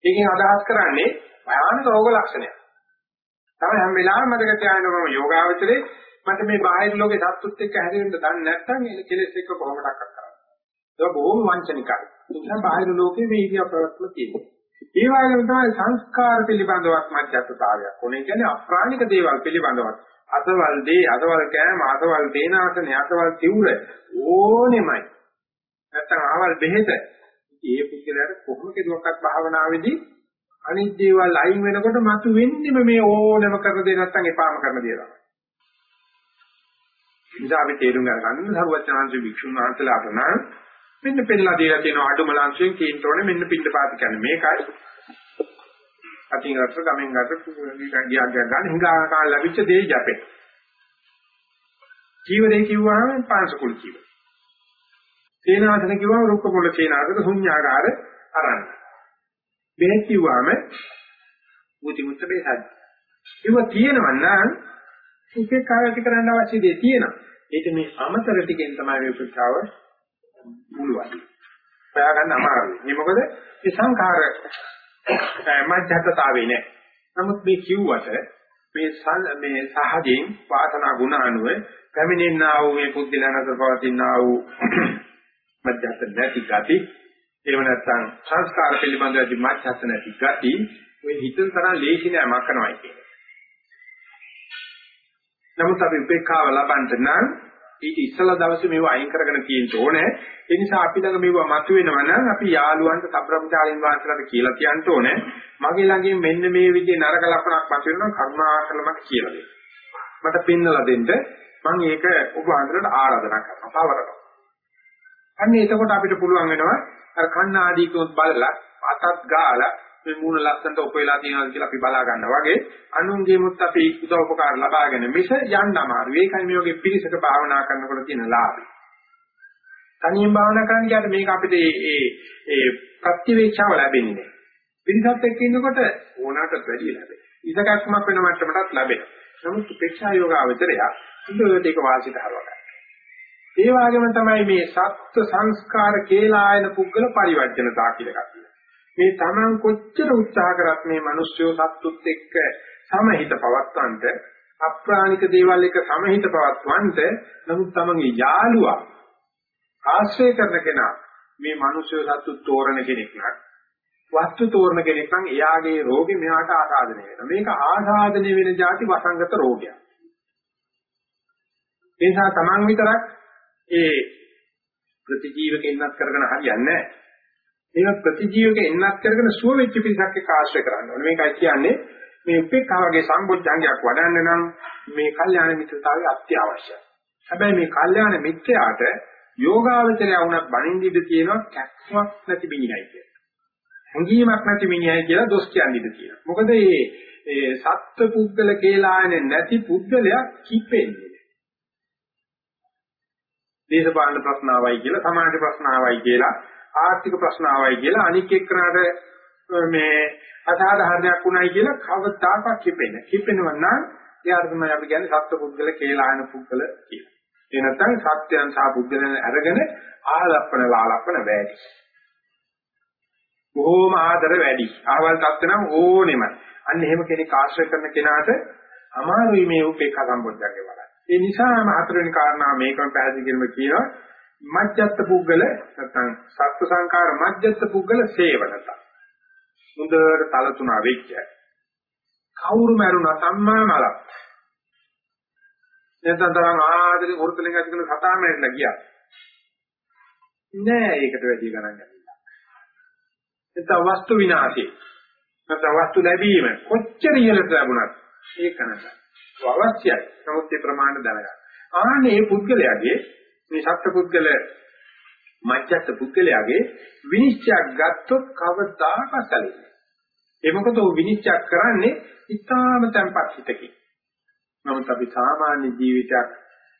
ඒකෙන් අදහස් කරන්නේ භයානක රෝග ලක්ෂණයක්. තමයි හැම වෙලාවෙම මතක තියාගන්න මම යෝගාවචරේ මට මේ බාහිර ලෝකේ සත්‍තුත් එක්ක හැදෙන්න දන්නේ නැත්නම් ඒ කෙලෙස් එක්ක කොහොමඩක් කරන්නේ. ඒක බොහොම වංචනිකයි. ඒ නිසා බාහිර ලෝකේ මේ ඉරියා ප්‍රවත්ම තියෙනවා. ඒ වගේම තමයි සංස්කාර පිළිබඳවත් මධ්‍යස්ථතාවයක්. ඕනේ කියන්නේ අප්‍රාණික දේවල් පිළිබඳවත් අසවල් දේ, අසවල් කෑම, අසවල් දේනාසනේ, අසවල් තිවුර ඕනෙමයි. නැත්තම් ආවල් බෙහෙත. ඒ පුද්ගලයාට කොහොම කෙරුවක්වත් භාවනාවේදී අනිත් දේවල් අයින් වෙනකොට මතු වෙන්නේම මේ ඕනම කරන දේ නැත්තම් එපාම කරන දේ තමයි. නිසා අපි තේරුම් ගන්න සරුවචනාංශ වික්ෂුන් වහන්සේලාට නම් මෙන්න පෙන්නලා දීලා තියෙන අඩුම ලංශයෙන් කීන්ට ඕනේ මෙන්න පින්න පාත කියන්නේ මේකයි. අතින් රස ගමෙන් ගත ගියා ගන්න හිඟා කාල ලැබිච්ච දේ යපේ. ජීවදේ කිව්වහම පාංශකුල් ජීව. සේනාසන කිව්වම රුක්ක පොළ සේනාසන ශුන්‍යාකාර අරන්. බෙහෙත් කිව්වම මුති මුත්ත බෙහෙත්. ඒව තියෙනවා නම් ඒකේ කායටි කරන්න අවශ්‍ය දේ තියෙනවා. ඒක මේ අමතර ටිකෙන් තමයි මේ උපචාව මුලවයි. හොයාගන්න අමාරුයි. මේ මොකද මේ සංඛාර මධ්‍යස්ථතාවේ නෑ. නමුත් මේ කිව්වට මේ මේ සහජයෙන් වාසනා ගුණ අනුව පැමිණෙනා වූ මේ පුද්ගලයන්ට පවතිනා වූ [clears throat] මධ්‍යස්ථ නැති ගති එහෙම නැත්නම් සංස්කාර පිළිබඳව මධ්‍යස්ථ නැති ගති ඔය හිතන තරම් ලේසි නෑ මක් කරනවා කියන්නේ. නමුත් අපි උපේක්ඛාව ලබන්න නම් ඊට ඉස්සලා දවසේ මේව අයින් කරගෙන තියෙන්න ඕනේ. ඒ නිසා අපි ළඟ මේව මතුවෙනවා නම් අපි යාළුවන්ට සබ්‍රමචාරින් වාසලට කියලා කියන්න ඕනේ. මගේ ළඟින් මෙන්න මේ විදිහේ නරක ලක්ෂණක් මතුවෙනවා කරුණාකරලා මට කියලා දෙන්න. මට පෙන්නලා දෙන්න මම ඒක ඔබ අන්තරට ආරාධනා කරනවා. පවරනවා. අන්න එතකොට අපිට පුළුවන් වෙනවා අර කන්න ආදීකෝත් බලලා අතත් ගාලා මේ මූණ ලස්සනට ඔපෙලා තියෙනවාද කියලා අපි බලා ගන්නවා වගේ අනුන්ගේමුත් අපි උදව් උපකාර ලබාගෙන මිස යන්න අමාරු. ඒකයි මේ වගේ පිරිසක භාවනා කරනකොට තියෙන ලාභය. තනියෙන් භාවනා කරන්න ගියාට මේක අපිට ඒ ඒ ප්‍රතිවේක්ෂාව ලැබෙන්නේ නැහැ. පිරිසත් එක්ක ඉන්නකොට ඕනකට වැඩි ලැබෙයි. ඉසකක්මක් වෙන මට්ටමටත් ලැබෙනවා. නමුත් උපේක්ෂා යෝග අවතරය ඉතින් ඒක වාසිත හරවගන්න. ඒ වගේම තමයි මේ සත්ත්ව සංස්කාර කේලායන පුද්ගල පරිවර්ජනතා කියලා එකක්. මේ Taman කොච්චර උත්සාහ කරත් මේ මිනිස්සුયો සත්තුත් එක්ක සමහිත පවත්වන්නට අප්‍රාණික දේවල් එක සමහිත පවත්වන්නට නමුත් Tamanගේ යාළුවා ආශ්‍රය කරන කෙනා මේ මිනිස්සුયો සත්තු තෝරන කෙනෙක් නක් වස්තු තෝරන කෙනෙක් නම් එයාගේ රෝගෙ මෙයාට ආසාදනය වෙනවා. මේක ආසාදනය වෙන જાති වසංගත රෝගයක්. ඒ නිසා Taman විතරක් ඒ ප්‍රතිජීවකෙන්නත් කරගෙන හරියන්නේ නැහැ. මේක ප්‍රතිජීවක එන්නත් කරගෙන සුව වෙච්ච පිරිසක් එක්ක ආශ්‍රය කරන්න ඕනේ. මේකයි කියන්නේ මේ උපේක්ඛා වගේ සම්බොජ්ජංගයක් වඩන්න නම් මේ කල්යාණ මිත්‍රතාවය අත්‍යවශ්‍යයි. හැබැයි මේ කල්යාණ මිත්‍රයාට යෝගාවචරය වුණත් බණින්න ඉඳ තියෙනවා කැක්කමක් නැති මිනිහයි කියලා. හංගීමක් නැති මිනිහයි කියලා දොස් කියන්න ඉඳ තියෙනවා. මොකද මේ ඒ සත්ත්ව පුද්ගල කේලායනේ නැති පුද්ගලයා කිපෙන්නේ. දේශපාලන ප්‍රශ්න ආවයි කියලා සමාජ ප්‍රශ්න ආවයි කියලා ආර්ථික ප්‍රශ්න ආවයි කියලා අනික් එක්කනට මේ අසාධාරණයක් වුණයි කියලා කවදාකවත් කිපෙන්නේ. කිපෙනව නම් එයාට තමයි අපි කියන්නේ සත්ව පුද්ගල කේලායන පුද්ගල කියලා. ඒ නැත්නම් සත්‍යයන් සහ පුද්ගලයන් අරගෙන ආලප්පන ලාලප්පන වැඩි. බොහෝම ආදර වැඩි. ආවල් තත්ත්ව නම් ඕනෙමයි. අන්න එහෙම කෙනෙක් ආශ්‍රය කරන කෙනාට අමාරුයි මේ උපේක්ෂා සම්බොධ්‍යංගේ වල. ඒ නිසාම හතරවෙනි කාරණා මේකම පැහැදිලි කිරීම කියනවා මජ්ජත් පුද්ගල නැත්නම් සත්ව සංකාර මජ්ජත් පුද්ගල සේවනත. හොඳට තලතුණා වෙච්ච. කවුරු මරුණා සම්මා මලක්. නැත්නම් තරම් ආදරේ වෘතලෙන් ඇති කරන කතා මැරෙන්න ගියා. නෑ ඒකට වැඩි ගණන් ගන්නවා. නැත්නම් වස්තු විනාශය. නැත්නම් වස්තු ලැබීම කොච්චර ඉහළට ලැබුණත් ඒක නෑ. අවශ්‍යයි. නමුත් ඒ ප්‍රමාණය දැනගන්න. ආන්නේ මේ පුද්ගලයාගේ මේ සත්පුද්ගල මජ්ජත් පුද්ගලයාගේ විනිශ්චයක් ගත්තොත් කවදාකවත් සැලෙන්නේ. ඒ මොකද ਉਹ විනිශ්චය කරන්නේ ඉතාම තැම්පත් හිතකින්. නමුත් අපි සාමාන්‍ය ජීවිතයක්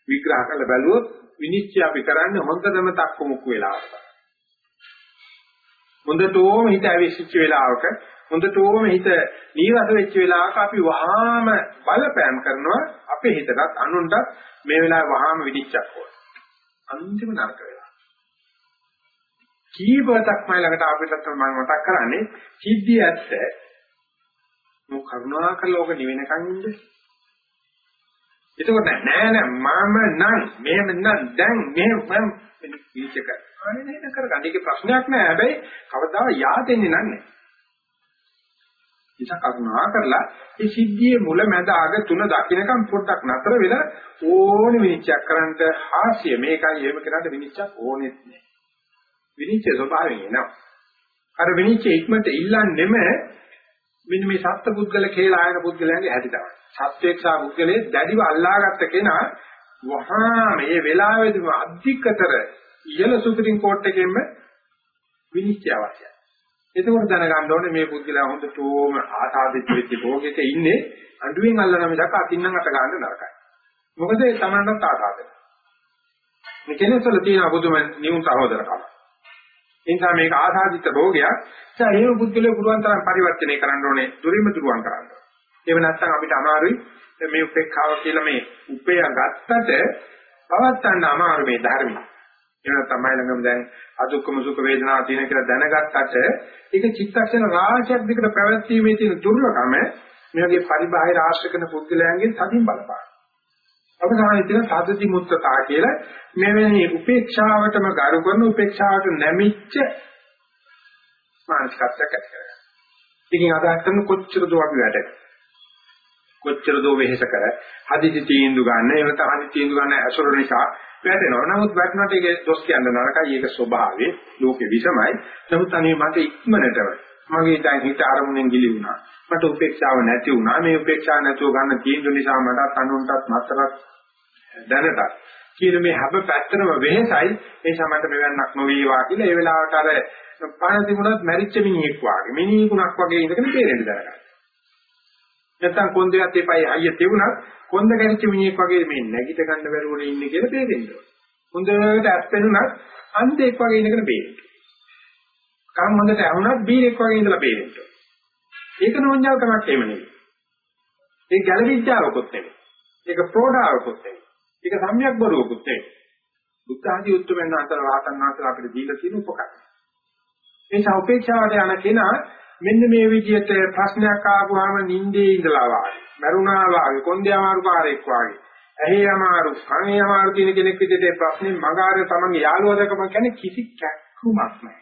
විග්‍රහ කරලා බැලුවොත් විනිශ්චය අපි කරන්නේ හොඳටම තක්කු මුක්කු වෙලාවක. හොඳටම හිත ඇවිස්සිච්ච වෙලාවක හොඳටම හිත නීරස වෙච්ච වෙලාවක අපි වහාම බලපෑම් කරනවා අපේ හිතටත් අනුන්ටත් මේ වෙලාවේ වහාම විනිශ්චයක් ඕන. අන්තිම නරක වෙලා. කීපවතක් මම ළඟට ආපිටත් මම මතක් කරන්නේ සිද්ධිය ඇත්ත මොක කරුණාකරලා ඕක නිවෙනකන් ඉන්නේ එතකොට නෑ නෑ මම නම් මෙහෙම නම් දැන් මෙහෙම මම විචක අනේ නේද කරගන්න. ඒකේ ප්‍රශ්නයක් නෑ. හැබැයි කවදා yaadෙන්නේ නැහැ. ඉතින් කරුණා කරලා මේ සිද්ධියේ මුල මැද අග තුන දකින්නකම් පොඩ්ඩක් නතර වෙලා ඕනේ විනිශ්චය කරන්න ආසිය මේකයි එහෙම කරන්න විනිශ්චයක් ඕනෙත් නෑ. විනිශ්චය ස්වභාවයෙන් එනවා. අර විනිශ්චය ඉක්මනට ඉල්ලන්නෙම මෙන්න මේ සත්ත්ව පුද්ගල කියලා ආයන පුද්ගලයන්ගේ හැටි තමයි. සත්වේක්ෂා පුද්ගලයේ දැඩිව අල්ලාගත්ත කෙනා වහා මේ වෙලාවේදීම අධිකතර ඉහළ සුපිරිම් කෝට් එකෙන්ම විනිශ්චය අවශ්‍යයි. එතකොට දැනගන්න ඕනේ මේ පුද්ගලයා හොඳටම ආසාදිත වෙච්ච භෝගයක ඉන්නේ අඬුවෙන් අල්ලන මිසක් අතින්නම් අත ගන්න නරකයි. මොකද ඒ තමන්ටත් ආසාදයි. මේ කෙනෙක්වල තියෙන බුදුම නියුන් සහෝදරකම. ඒ නිසා මේක ආසාදිත භෝගයක්. ඒ හේම පුද්ගලයා පුළුවන් තරම් පරිවර්තනය කරන්න ඕනේ, දුරිම දුරුවන් කරන්න. එහෙම නැත්නම් අපිට අමාරුයි මේ උපේක්ඛාව කියලා මේ උපය ගත්තට පවත්තන්න අමාරු මේ ධර්මය. එහෙම තමයි ළඟම දැන් අදුක්කම සුඛ වේදනා තියෙන කියලා දැනගත්තට ඒක චිත්තක්ෂණ රාශියක් දිකට පැවැත්ීමේ තියෙන දුර්ලභම මේ වගේ පරිබාහිර ආශ්‍රය කරන පුද්ගලයන්ගෙන් තදින් බලපාන. අවසානයේ තියෙන සාධති මුත්තතා කියලා මෙවැනි උපේක්ෂාවටම ගරු කරන උපේක්ෂාවට නැමිච්ච මානසිකත්වයක් ඇති කරගන්න. ඉතින් අදහස් කරන කොච්චර දෝ අපි වැඩ කොච්චර දෝ වෙහෙස කර හදිසි තීන්දුව ගන්න එහෙම නැත්නම් හදිසි තීන්දුව ගන්න අසුර නිසා වැටෙනවා. නමුත් වැටුණාට ඒක දොස් කියන්න නරකයි. ඒක ස්වභාවය. ලෝකෙ විසමයි. නමුත් අනේ මට ඉක්මනටම මගේ දැන් හිත අරමුණෙන් ගිලි වුණා. මට උපේක්ෂාව නැති වුණා. මේ උපේක්ෂාව නැතුව ගන්න තීන්දුව නිසා මටත් අනුන්ටත් මතරත් දැනට කියන මේ හැබ පැත්තම වෙහෙසයි. ඒ සමන්ට මෙවන්නක් නොවේවා කියලා ඒ වෙලාවට අර පණ තිබුණත් මැරිච්ච මිනිහෙක් වාගේ මිනිහුණක් වගේ ඉඳගෙන තේරෙන්න දරගන්න. නැත්තම් කොන්දේවත් එපයි අයිය තිබුණත් කොන්ද ගැනිච්ච මිනිහෙක් වගේ මේ නැගිට ගන්න බැරුවනේ ඉන්නේ කියලා තේරෙන්න ඕන. හොඳට ඇස් පෙනුනත් අන්ධෙක් වගේ ඉඳගෙන බේරෙන්න. කම් හොඳට ඇහුණත් බීරෙක් වගේ ඉඳලා බේරෙන්න. ඒක නෝන්ජල් කමක් එහෙම නෙවෙයි. ඒක ගැළවිච්චාවකුත් නෙවෙයි. ඒක ප්‍රෝඩාවකුත් නෙවෙයි. ඒක සම්‍යක් බරුවකුත් නෙවෙයි. බුද්ධ ආදී උත්තරෙන් අතර රහතන් වහන්සේලා අපිට දීලා තියෙන උපකාරය. ඒ සෞපේක්ෂාවට යන කෙනා මෙන්න මේ විදිහට ප්‍රශ්නයක් ආවම නිින්දේ ඉඳලා වාගේ මරුණා වාගේ කොන්දේ අමාරු පාරෙක් වාගේ ඇහි අමාරු කනේ අමාරු කියන කෙනෙක් විදිහට ප්‍රශ්නේ මගාරේ තමන්ගේ යාළුවදකම කියන්නේ කිසි කැක්කුමක් නැහැ.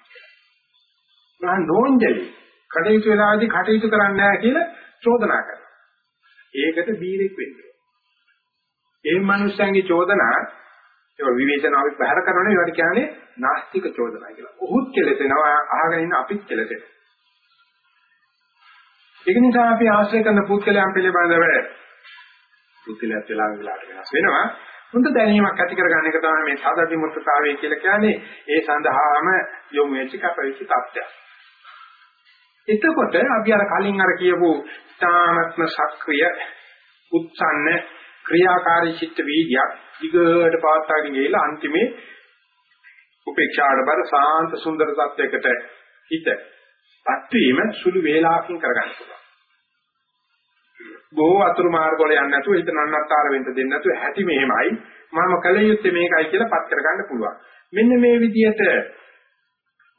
මහා නෝන්ජලි කටයුතු වෙලාදී කටයුතු කරන්නේ නැහැ කියලා චෝදනා කරනවා. ඒකට බීරෙක් වෙන්න ඒ මනුස්සයන්ගේ චෝදනා ඒ විවේචනාවෙත් බහැර කරනනේ ඒවට කියන්නේ නාස්තික චෝදනා කියලා. ඔහුත් කෙලෙසෙනවා අහගෙන ඉන්න අපිත් කෙලෙසෙනවා. ඒක නිසා අපි ආශ්‍රය කරන පුද්ගලයන් පිළිබඳව පුද්ගලයාත් වෙලා වෙලාට වෙනස් වෙනවා. හොඳ දැනීමක් ඇති කරගන්න එක තමයි මේ සාධි මුත්තතාවය කියලා කියන්නේ. ඒ සඳහාම යොමු වෙච්ච කපවිච්ච තත්ත්වයක්. එතකොට අපි අර කලින් අර කියපු තාමත්ම සක්‍රිය උත්සන්න ක්‍රියාකාරී චිත්ත වීර්යයක් දිගට පවත්වාගෙන ගිහලා අන්තිමේ උපේක්ෂාට බර සාන්ත සුන්දර තත්වයකට හිතපත් වීම සුළු වේලාවකින් කරගන්න පුළුවන්. බොහෝ අතුරු මාර්ග වල යන්නේ නැතුව හිත නන්නත්තර වෙන්න දෙන්නේ නැතුව ඇති මෙහෙමයි. මම කල යුත්තේ මේකයි කියලා පත් කරගන්න පුළුවන්. මෙන්න මේ විදිහට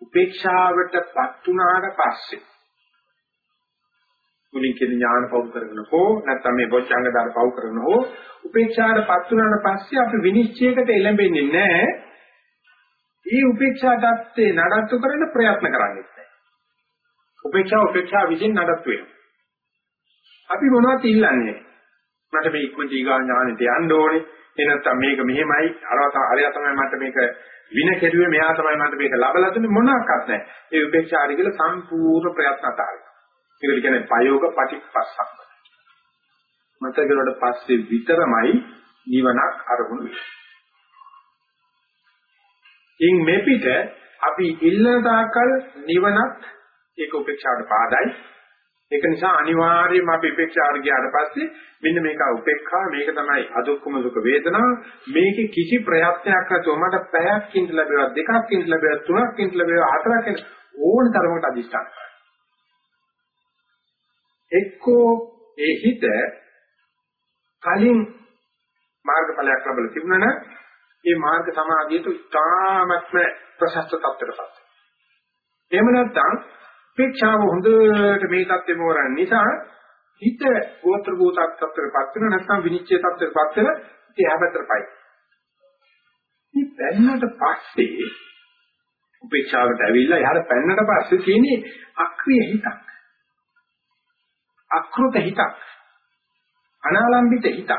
උපේක්ෂාවටපත් වුණාට පස්සේ මුලින් කියන ඥාන පවු කරගෙන හෝ නැත්නම් මේ බොච්චංග දාන පවු කරගෙන හෝ උපේක්ෂාවටපත් වුණාට පස්සේ අපි විනිශ්චයකට එළඹෙන්නේ නැහැ. මේ උපේක්ෂා தත්ත්වේ නඩත්තු කරන්න ප්‍රයත්න කරන්නේ නැහැ. උපේක්ෂා උපේක්ෂා විදිහින් නඩත්තු වෙනවා. අපි මොනවද ඉල්ලන්නේ? මට මේ ඉක්මනට ඊගා ඥානෙට යන්න ඕනේ. එනත්තම් මේක මෙහෙමයි. අරවා අරයා තමයි මට මේක වින කෙරුවේ මෙයා තමයි මට මේක ලබලා දුන්නේ මොනවාක්වත් නැහැ. ඒ උපේක්ෂාරි කියලා සම්පූර්ණ ප්‍රයත්න අතාරිනවා. ඒකට කියන්නේ ප්‍රයෝග පටිපස්සක්. මතකවලට පස්සේ විතරමයි නිවනක් අරමුණු වෙන්නේ. ඉන් මෙපිට අපි ඉල්ලන තාකල් නිවනත් ඒක උපේක්ෂාවට පාදයි ඒක නිසා අනිවාර්යයෙන්ම අපි උපේක්ෂාවට ගියාට පස්සේ මෙන්න මේක උපේක්ඛා මේක තමයි අදුක්කම සුඛ වේදනා මේකේ කිසි ප්‍රයත්නයක් නැතුව මට පැයක් ඉඳ ලැබෙවා දෙකක් ඉඳ ලැබෙවා තුනක් ඉඳ ලැබෙවා හතරක් ඉඳ ඕන තරමකට අදිස්ථාන කරනවා එක්කෝ ඒ හිත කලින් මාර්ගඵලයක් ලැබලා තිබුණා නම් ඒ මාර්ග සමාධියට ඉතාමත්ම ප්‍රශස්ත තත්ත්වයකටපත් එහෙම නැත්නම් උපේක්ෂාව හොඳට මේ தත්ත්වෙම වරන් නිසා හිත ගෝත්‍ර භූතක් තත්ත්වයටපත් වෙන නැත්නම් විනිශ්චය තත්ත්වයටපත් වෙන ඉතින් හැබැතරපයි. මේ පැන්නට පස්සේ උපේක්ෂාවට ඇවිල්ලා එහාට පැන්නට පස්සේ තියෙන්නේ අක්‍රිය හිතක්. අකෘත හිතක්. අනාලම්බිත හිතක්.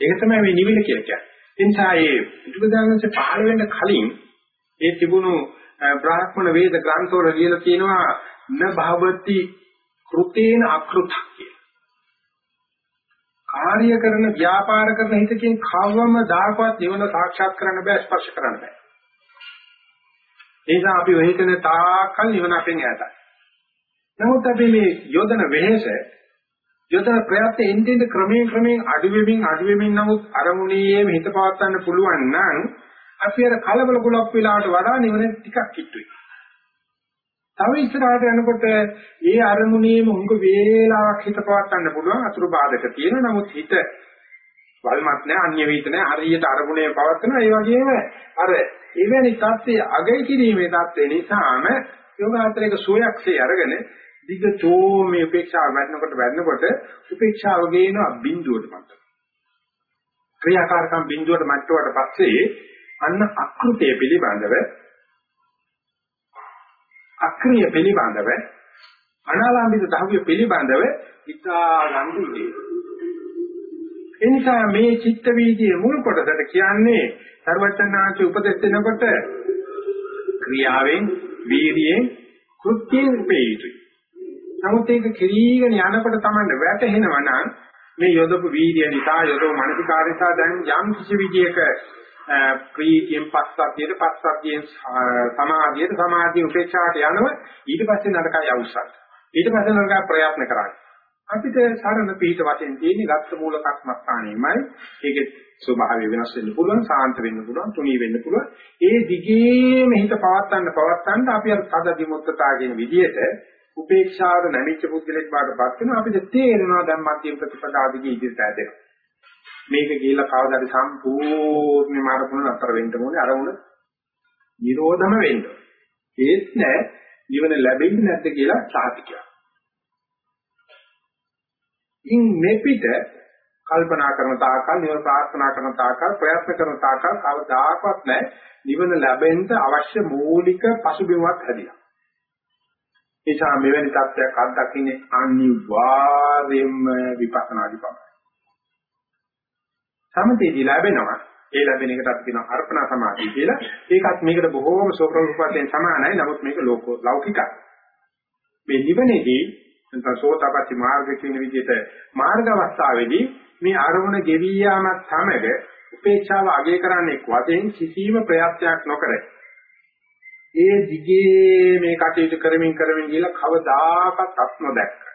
ඒක තමයි මේ නිවිල කියලා කියන්නේ. ඒ නිසා මේ බුදුදානන්සේ පහළ වෙන්න කලින් ඒ තිබුණු බ්‍රාහ්මණ වේද ග්‍රන්ථවල ලියලා තියෙනවා න භවති කෘතේන අකෘත කාර්ය කරන ව්‍යාපාර කරන හිතකින් කවම දායකවත් නිවන සාක්ෂාත් කරන්න බෑ ස්පර්ශ කරන්න බෑ. ඒ නිසා අපි ඔය හිතන තාකල් නිවන අපෙන් ඈතයි. නමුත් අපි මේ යොදන වෙහෙස යොදන ප්‍රයත්න එන්නෙන් ක්‍රමයෙන් ක්‍රමයෙන් අඩු වෙමින් අඩු වෙමින් නමුත් අරමුණේම හිත පවත්වන්න පුළුවන් නම් අපි අර කලබල ගොඩක් වෙලාවට වඩා නිවන ටිකක් කිට්ටුයි. තව ඉස්සරහට යනකොට ඒ අරමුණේම උඟ වේලාවක් හිත පවත්වන්න පුළුවන් අතුරු බාධක තියෙන නමුත් හිත වල්මත් නැහැ අන්‍ය වේත නැහැ හරියට අරමුණේ පවත්වන ඒ වගේම අර එවැනි தත්ත්වයේ අගය කිරීමේ தත්ත්වේ නිසාම යෝගාචරයක සෝයක්සේ අරගෙන දිගටෝ මේ උපේක්ෂාව වැඩනකොට වැඩනකොට උපේක්ෂාව ගේනවා බිඳුවට මත. ක්‍රියාකාරකම් බිඳුවට මට්ටුවට පස්සේ අන්න අකෘතය පිළිබඳව අක්‍රිය පිළිබඳව අනාලම්බිත ධර්ම පිළිබඳව ඉතා ගම්බුදේ. එනිසා මේ චිත්ත වීදියේ මුල් කොටසට කියන්නේ ਸਰවඥාන්සේ උපදෙස් දෙනකොට ක්‍රියාවෙන් වීර්යයෙන් කෘත්‍යයෙන් උපේයුතුයි. නමුත් ඒක කිරීගෙන යනකොට තමයි වැටහෙනවා නම් මේ යොදපු වීර්ය නිසා යොදපු මානසිකාරය නිසා දැන් යම් කිසි විදියක ප්‍රීතියෙන් පස්සද්ධියට පස්සද්ධියෙන් සමාධියට සමාධිය උපේක්ෂාට යනව ඊට පස්සේ නරකයි අවශ්‍යයි. ඊට පස්සේ නරකයි ප්‍රයත්න කරන්නේ. අපිට සරණ පිහිට වශයෙන් තියෙන ගත්ත මූල කර්මස්ථානෙමයි ඒකේ ස්වභාවය වෙනස් වෙන්න පුළුවන් සාන්ත වෙන්න පුළුවන් තුනී වෙන්න පුළුවන් ඒ දිගේම හිත පවත්තන්න පවත්තන්න අපි අර තද දිමුත්තතාවගෙන විදියට උපේක්ෂාව නැමිච්ච පුද්ගලෙක් බාටපත් වෙනවා අපිට තේරෙනවා දැන් මධ්‍යම ප්‍රතිපදාදිගේ ඉදිරියට ඇදෙනවා මේක ගිහිල්ලා කවදාද සම්පූර්ණයෙන්ම අරමුණ අතර වෙන්න ඕනේ අරමුණ නිරෝධම වෙන්න ඒත් නෑ නිවන ලැබෙන්නේ නැද්ද කියලා සාහිතිකයක් ඉන් මෙපිට කල්පනා කරන තාකල් නිවන ප්‍රාර්ථනා කරන තාකල් ප්‍රයත්න කරන තාකල් කවදාකවත් නැහැ නිවන ලැබෙන්න අවශ්‍ය මූලික පසුබිමක් හැදිලා. ඒ නිසා මෙවැනි තත්ත්වයක් අත්දකින්නේ අනිවාර්යයෙන්ම විපස්සනාදී පමණයි. සමතේදී ලැබෙනවා ඒ ලැබෙන එකට අපි කියනවා අර්පණ සමාධිය කියලා. ඒකත් මේකට බොහෝම සෝප්‍රූපයෙන් සමානයි. නමුත් මේක ලෞකිකයි. මේ නිවනේදී නැත්නම් සෝතපට්ටි මාර්ග කියන විදිහට මාර්ග අවස්ථාවේදී මේ අරමුණ ගෙවි යාමත් සමග උපේක්ෂාව අගය කරන්නේ වශයෙන් කිසිම ප්‍රයත්නයක් නොකර ඒ දිගේ මේ කටයුතු කරමින් කරමින් ගිහලා කවදාකවත් අත් නොදැක්ක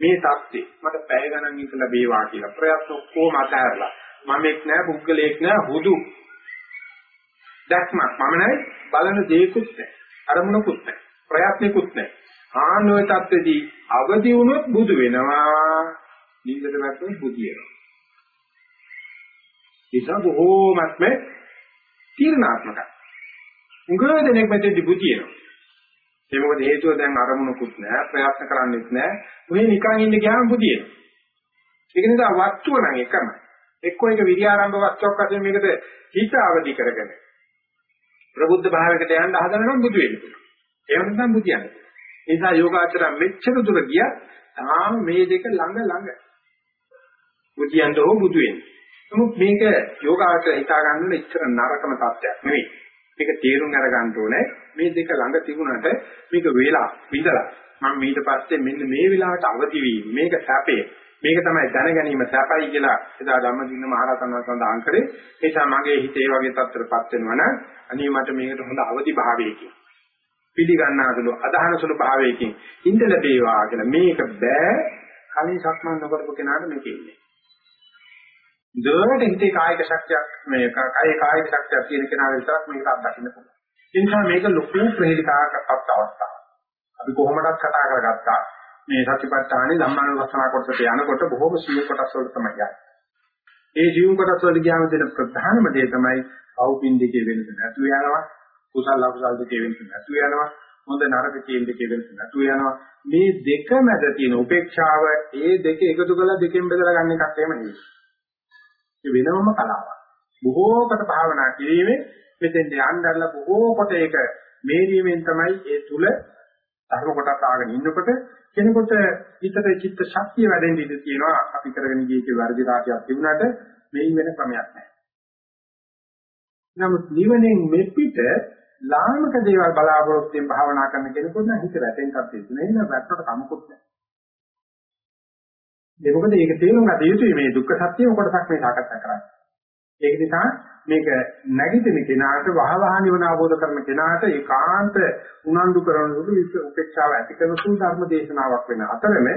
මේ தත්ති මට පැය ගණන් ඉඳලා බේවා කියලා. ප්‍රයත්න ඔක්කොම අතහැරලා. මම එක් නෑ පුද්ගලයෙක් නෑ හුදු. දැක්මක්. මම නෑ බලන දේකුත් නෑ අරමුණකුත් නෑ ප්‍රයත්නිකුත් නෑ. ආනෝය තත්ත්වදී අවදි වුණොත් බුදු වෙනවා. නින්දට වැටුනොත් බුදියනවා ඒක බොහෝමත්ම තීරණාත්මකයි. උගව දෙනෙක් මෙතෙන්දි බුදියනවා ඒ මොකද හේතුව දැන් අරමුණකුත් නැහැ ප්‍රයත්න කරන්නෙත් නැහැ මොහේ නිකන් ඉන්න ගියාම බුදියනවා ඒක නිසා වස්තුව නම් එකම එක්කෝ එක විද්‍යාරම්භ වස්තුවක් වශයෙන් මේකට හිත අවදි කරගෙන ප්‍රබුද්ධ භාවයකට යන්න හදනනම් බුදු වෙන්න පුළුවන් එහෙම නැත්නම් බුදියන්නේ ඒ නිසා යෝගාචර මෙච්චර දුර ගියත් තාම මේ දෙක ළඟ ළඟ. බුද්ධියන්ට හෝ බුදු වෙන්නේ. නමුත් මේක යෝගාචර හිතා ගන්න ඉච්චර නරකම තත්ත්වයක් නෙවෙයි. මේක තේරුම් අරගන්න ඕනේ. මේ දෙක ළඟ තිබුණාට මේක වේලා විඳලා මම ඊට පස්සේ මෙන්න මේ වෙලාවට අවදි වීම මේක සැපේ මේක තමයි දැන ගැනීම සැපයි කියලා එදා ධම්මදින්න මහරහතන් වහන්සේ සඳහන් කරේ. ඒ නිසා මගේ හිතේ වගේ තත්ත්වයටපත් වෙනවා නම් අනිත් මට මේකට හොඳ අවදි භාවයකින් පිළිගන්නාසුළු අදහන සුළු භාවයකින් ඉඳ ලැබේවා කියලා මේක බෑ. කලින් සක්මන් නොකරපු කෙනාට මේක ඉන්නේ. දෙවට හිතේ කායික ශක්තියක් මේ කාය කායික ශක්තියක් තියෙන කෙනා විතරක් මේක අත්දකින්න පුළුවන්. ඒ නිසා මේක ලොකු ප්‍රහේලිකාවක් අවස්ථාවක්. අපි කොහොමදත් කතා කරගත්තා මේ සතිපට්ඨානේ ධම්මානුපස්සනා කොටසට යනකොට බොහෝම සියුම් කොටස් වල තමයි යන්නේ. ඒ සියුම් කොටස් වල ගියාම දෙන ප්‍රධානම දේ තමයි අවුපින්දිකේ වෙනස නැතු යනවා කුසල අකුසල දෙකේ වෙනස නැතු වෙනවා. හොඳ නරක කියන දෙකේ වෙනස නැතු වෙනවා. මේ දෙක මැද තියෙන උපේක්ෂාව ඒ දෙක එකතු කරලා දෙකෙන් බෙදලා ගන්න එකක් එහෙම නෙවෙයි. ඒ වෙනවම කලාවක්. බොහෝ කොට භාවනා කිරීමේ මෙතෙන් යන්නදලා බොහෝ කොට ඒක මේරීමෙන් තමයි ඒ තුල ධර්ම කොටස් ආගෙන ඉන්නකොට කෙනෙකුට හිතේ චිත්ත ශක්තිය වැඩෙන්න ඉඩ තියෙනවා අපි කරගෙන ගියේ වර්ධි රාශියක් තිබුණාට මේ වෙන ක්‍රමයක් නැහැ. නමුත් නිවනෙන් මෙපිට ලාමක දේවල් බලාපොරොත්තුෙන් භාවනා කරන කෙනෙකුට නම් හිත රැටෙන්කත් තියෙන්නේ නේද වැටට කමකුත් නැහැ. ඒ මොකද ඒක තේරුම් ගත යුතුයි මේ දුක්ඛ සත්‍යම කොටසක් මේ සාකච්ඡා කරන්නේ. ඒක නිසා මේක නැගිටින කෙනාට වහවහ නිවන අවබෝධ කරන කෙනාට ඒකාන්ත උනන්දු කරන සුළු උපේක්ෂාව ඇති කරන සුළු ධර්ම දේශනාවක් වෙන අතරම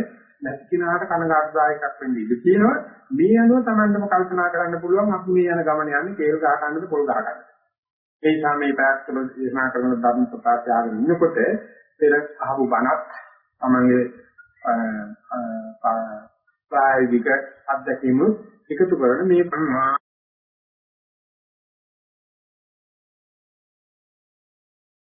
නැති කෙනාට කනගාටුදායකක් වෙන්නේ ඉඳී කියනවා මේ අනුව Tamandම කල්පනා කරන්න පුළුවන් අපි මේ යන ගමන යන්නේ කේල් ගහ ගන්නද පොල් ගහ ගන්නද ඒ නිසා මේ පැත්තවල දේශනා කරන ධර්ම ප්‍රකාශය ආගෙන ඉන්නකොට පෙර අහපු බණක් තමන්ගේ ප්‍රායෝගික අත්දැකීම් එකතු කරන මේ ප්‍රමා